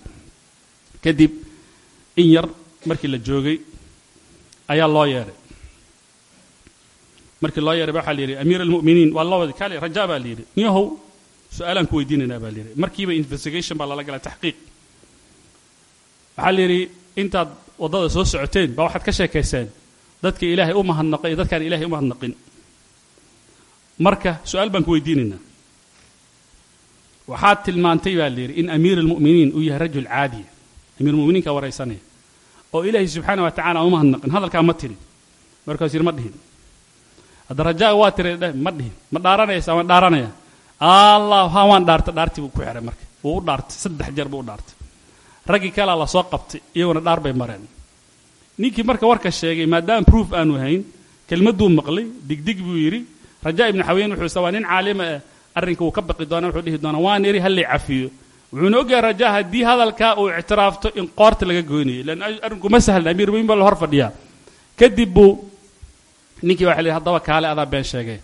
kadib in yar markii la joogay ayaa loo yeedhay markii loo yeedhay ba waxaa la yidhi amiir almu'miniin waa loo wadi kaale rajaa baa la yidhi. Niyahow su'aalaan ku weydiinaynaa baa la yidhi. Markiiba investigation baa lala galay taxqiiq. Waxaa la yidhi intaad waddada soo socoteen baa waxaad ka sheekayseen dadka ilaahay u mahadnaqay iyo dadkaan ilahay u mahadnaqin. Marka su'aal baan ku weydiinaynaa. Waxaad tilmaantay baa la yidhi in amiir almu'miniin uu yahay rajul caadiya amiir muminiinka waraysanaya oo ilaahay subxaana wa tacala aan u mahadnaqin. Hadalkaa ma tirin markaasuu yidhi ma dhihin. Hadda rajaaga waa dheh ma dhihin. Ma dhaaranaysa waan dhaaranaya. Allah ha waan dhaarta dhaartii buu ku xihay marka. Wuu u dhaartay. Saddex jeer buu u dhaartay raggii kalea la soo qabtay iyaguna dhaar bay mareen. Ninkii marka warka sheegay maadaama proof aanu hayn kelmadduu maqlay digdig buu yidhi rajaa ibnu xawiyan wuxuu waa nin caalima ah arrinka wuu ka baqi doonaa wuxuu dhihi doonaa waan iri hallay cafiyo wuxuuna ogyahay rajaa haddii hadalkaa uu ictiraafto in qoorta laga goynayo lan arrinku ma sahlan amiir mumin baa la hor fadhiyaa. Kadib buu ninkii waxa la yidhi haddaba kaale adaa been sheegay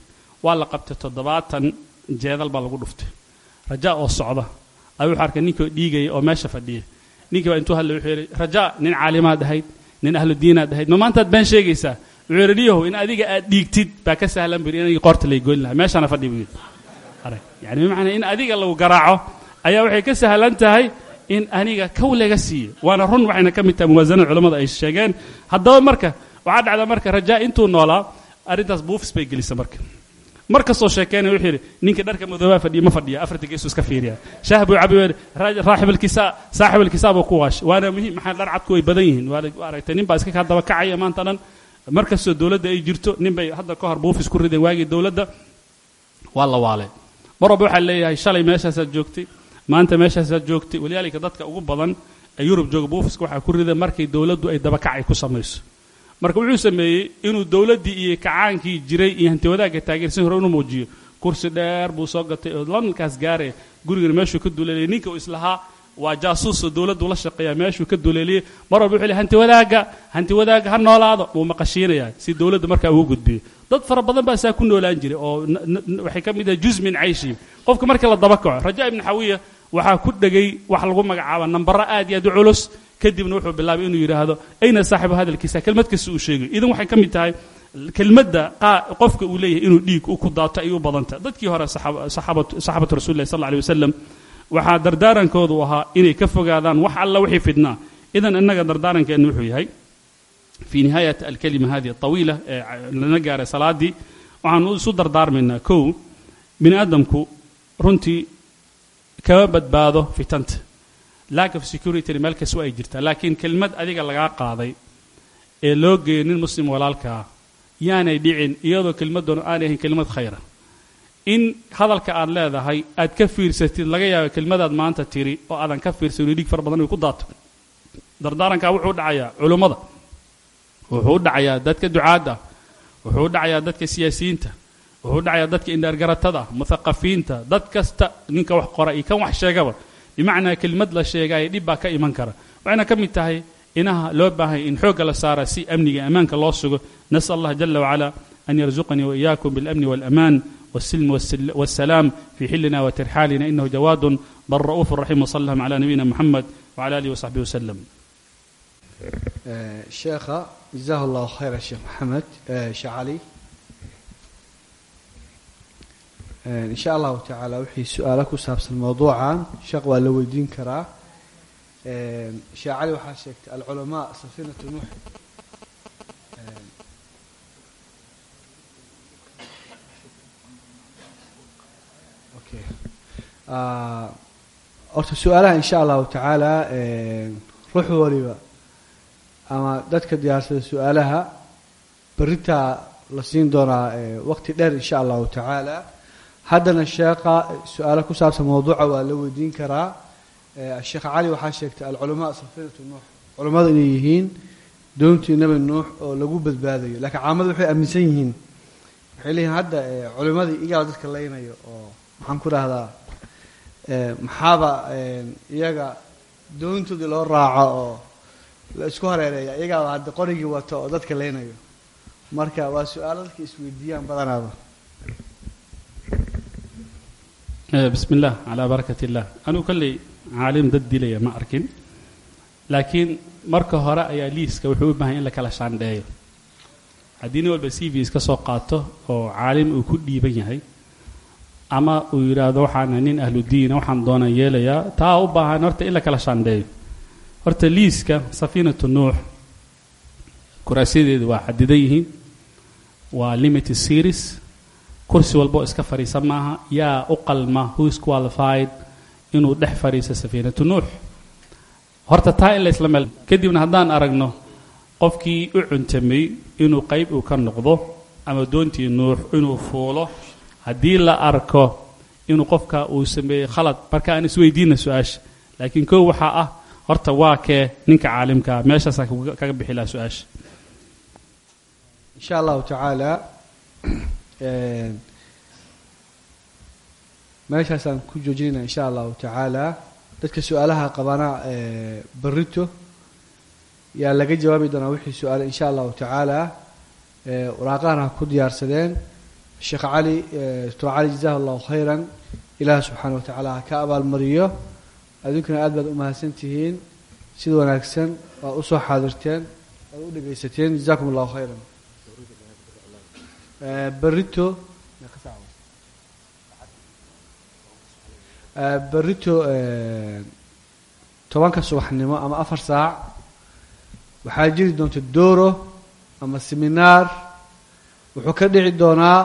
waa la qabtay toddobaatan jeedal baa lagu dhuftay. Rajaa oo socda ayuu wuxuu arkay ninkii dhiigaya oo meesha fadhiya ninkii baa intuu hadlay wuxuu yidhi rajaa nin caalimaad ahayd nin ahlu diinaad ahayd. Ma maantaad been sheegaysaa? Wuxuu yidhi niyahow in adiga aad dhiigtid baa ka sahlan buu inagii qoorta lay goyn lahaa. Meeshana fadhi buu yidhi. Arag bimacnaa in adiga lagu garaaco ayaa waxay ka sahlan tahay in aniga kow laga siiyo. Waana run waxayna ka mid tahay muwaasanada culamada ay sheegeen. Haddaba marka waxaa dhacda marka rajaa intuu noolaa arrintaas buufis bay gelisa marka mar kastoo sheekeynaya wuxuu yidhi ninka dharka madoobaa fadhiya ma fadhiya afarta geesu iska fiiriya. Shaah buu cabi weri raaxibalkisaa saaxibalkisaa buu ku waash. Waana muhiim maxaa dhar cadku way badan yihiin? Waa aragtay nin baa iska kaa daba kacaya maanta dhan. Mar kastoo dowladda ay jirto nin bay hadda ka hor buufis ku rideen waagii dowladda. Waa la waalay mar walba waxaa leeyahay shalay meeshaasaad joogtay maanta meeshaasaad joogtay waliyaalika dadka ugu badan ee yurub jooga buufiska waxaa ku rida markay dowladdu ay dabakacay ku samayso marka wuxuu sameeyey inuu dowladdii iyo kacaankii jiray iyo hanti wadaagga taageersan hore inu muujiyo. Kursi dheer buu soo gatay oo londonkaas gaaraya gurigana meeshuu ka duleeliyay ninka uu islahaa waa jaasuusoo dowladdu la shaqeeya meeshuu ka duleeliyey mar walba wuxuu leey hanti wadaagga hanti wadaagga ha noolaado. Wuu maqashiinayaa si dowladda markaa ugu gudbiyo. Dad fara badan baa saa ku noolaan jiray oo waxay ka mid yahay juz min cayshihim. Qofka markii la daba kaco rajaa ibnu xawiya waxaa ku dhegay wax lagu magacaaba nambaro aad iyo aad u culus kadibna wuxuu bilaabay inuu yidhaahdo ayna saaxibu hadalkiisa? Kelmad kasta uu sheegayo idan waxay ka tahay kelmadda qofka uu leeyahay inuu dhiig ku daato ay u badanta. Dadkii hore saxaabatu rasulillahi sal alay wasalam waxaa dardaarankoodu ahaa inay ka fogaadaan wax alla wixii fidnaa. Idan innaga dardaarankeenu wuxuu yahay fii nihaayat alkalima hadihi aطawiila ee lana gaaray salaaddii waxaanu isu dardaarmaynaa. Kow bini aadamku runtii kama badbaado fitanta lack of security meel kastoo ay jirtaa laakiin kelmad adiga lagaa qaaday. Ee loo geeyo nin muslim walaalkaa yaanay dhicin iyadoo kelmaddoona aanay ahayn kelmad khayra. In hadalka aad leedahay aad ka fiirsatid laga yaabo kelmadaad maanta tiri oo aadan ka fiirsanin dhiig fara badan ay ku daato. Dardaarankaa wuxuu dhacayaa culummada wuxuu dhacayaa dadka ducaadda. Wuxuu dhacayaa dadka siyaasiyiinta. Wuxuu dhacayaa dadka indhaargaratada muthaqafiinta. Dad kasta ninka wax qora iyo kan wax sheegaba bimacnaa kelmad la sheegaayo dhib baa ka iman kara waxayna ka mid tahay inaha loo baahanya in xoogga la saara si amniga ammaanka loo sugo nasal allah jala wacala an yarzuqanii waiyaakum biاlamni waalamaan والسلم والسلام في حلنا وترحالنا إنه جواد بل رؤوف رحيم وصلى الله على نبينا محمد وعلى آله وصحبه وسلم شيخ جزاه الله خير الشيخ محمد insha allahu tacaala wixii su'aalo ku saabsan mawduucan sheekh waa la weydiin karaa. Sheekh cali waxaa sheegtay alculamaa safinatu nuux. Horta su'aalaha insha allahu tacaala ruux waliba ama dadka diyaarsada su'aalaha berrintaa la siin doonaa waqti dheer insha allahu tacaala haddana sheekha su'aalo ku saabsan mawduuca waa la weydiin karaa. Sheekh cali waxaa sheegtay alculamaa safinatu nuux. Culammadu inay yihiin doontii nebi nuux oo lagu badbaadayo. Laakiin caamadu waxay aaminsan yihiin. Waxay leeyihiin hadda culimmadii iyagaa dadka leynayo oo maxaan ku dhahdaa maxaaba iyaga doontoodii loo raaco oo la isku hareereeya. Iyagaaba hadda qorigii wato oo dadka leynayo marka waa su'aalo dadka isweydiiyaan badanaaba bismi illah calaa barakat illah anugu kolley caalim dad dilaya ma arkin? Laakiin marka hore ayaa liiska wuxuu u baahan in la kala shaandheeyo. Haddii nin walba c v iska soo qaato oo caalim uu ku dhiiban yahay ama uu yidhaahdo waxaana nin ahlu diina waxaan doonaan yeelayaa taa u baahan horta in la kala shaandheeyo. Horta liiska safiinatu nuux kuraasyadeedu waa xadidan yihiin. Waa limited series kursi walbo iska fadhiisa maaha. Yaa u qalma who is qualified? Inuu dhex fadhiiso safiinatu nuux. Horta taa in la isla meel. Kadibna haddaan aragno qofkii u cuntamay inuu qayb uu ka noqdo ama doontii nuux inuu fuulo haddii la arko inuu qofka uu sameeyey khalad marka aan isweydiina su'aasha laakiin kow waxaa ah horta waa kee ninka caalimkaa meeshaasaa kaga bixi laha su'aasha in sha allahu tacaala meeshaasaan ku joojinayna in sha allahu tacaala dadka su'aalaha qabana berito yaa laga jawaabi doonaa wixii su'aale in sha allahu tacaala waraaqahana ha ku diyaarsadeen sheekh cali doctor cali jazahu allahu khayran. Ilaah subxaana wa tacaala ha ka abaalmariyo. Adinkuna aad baad u mahadsan tihiin. Sida wanaagsan waad u soo xaadirteen waad u dhegaysateen jazakum allahu khayran berito berito tobanka subaxnimo ama afar saac. Waxaa jiri doonta dooro ama seminaar wuxuu ka dhici doonaa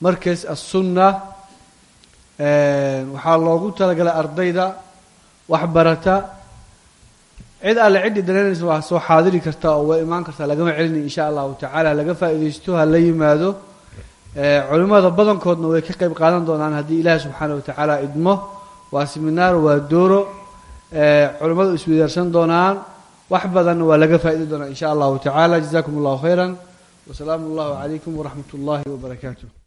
markas assunna. Waxaa loogu talagalay ardayda wax barata cid alle ciddii danaynaysa waa soo xaadiri kartaa oo way imaan kartaa lagama celinayo insha allahu tacaala laga faa'iidaysto ha la yimaado. Culimmada badankoodna way ka qayb qaadan doonaan haddii ilaahi subxaana wa tacaala idmo. Waa seminaar waa dooro culimmadu isweydaarsan doonaan. Wax badanna waa laga faa'idi doonaa insha allahu tacaala. Jazakum allahu khayra wasalaamu allahu calaykum waraxmat ullahi wabarakaatuh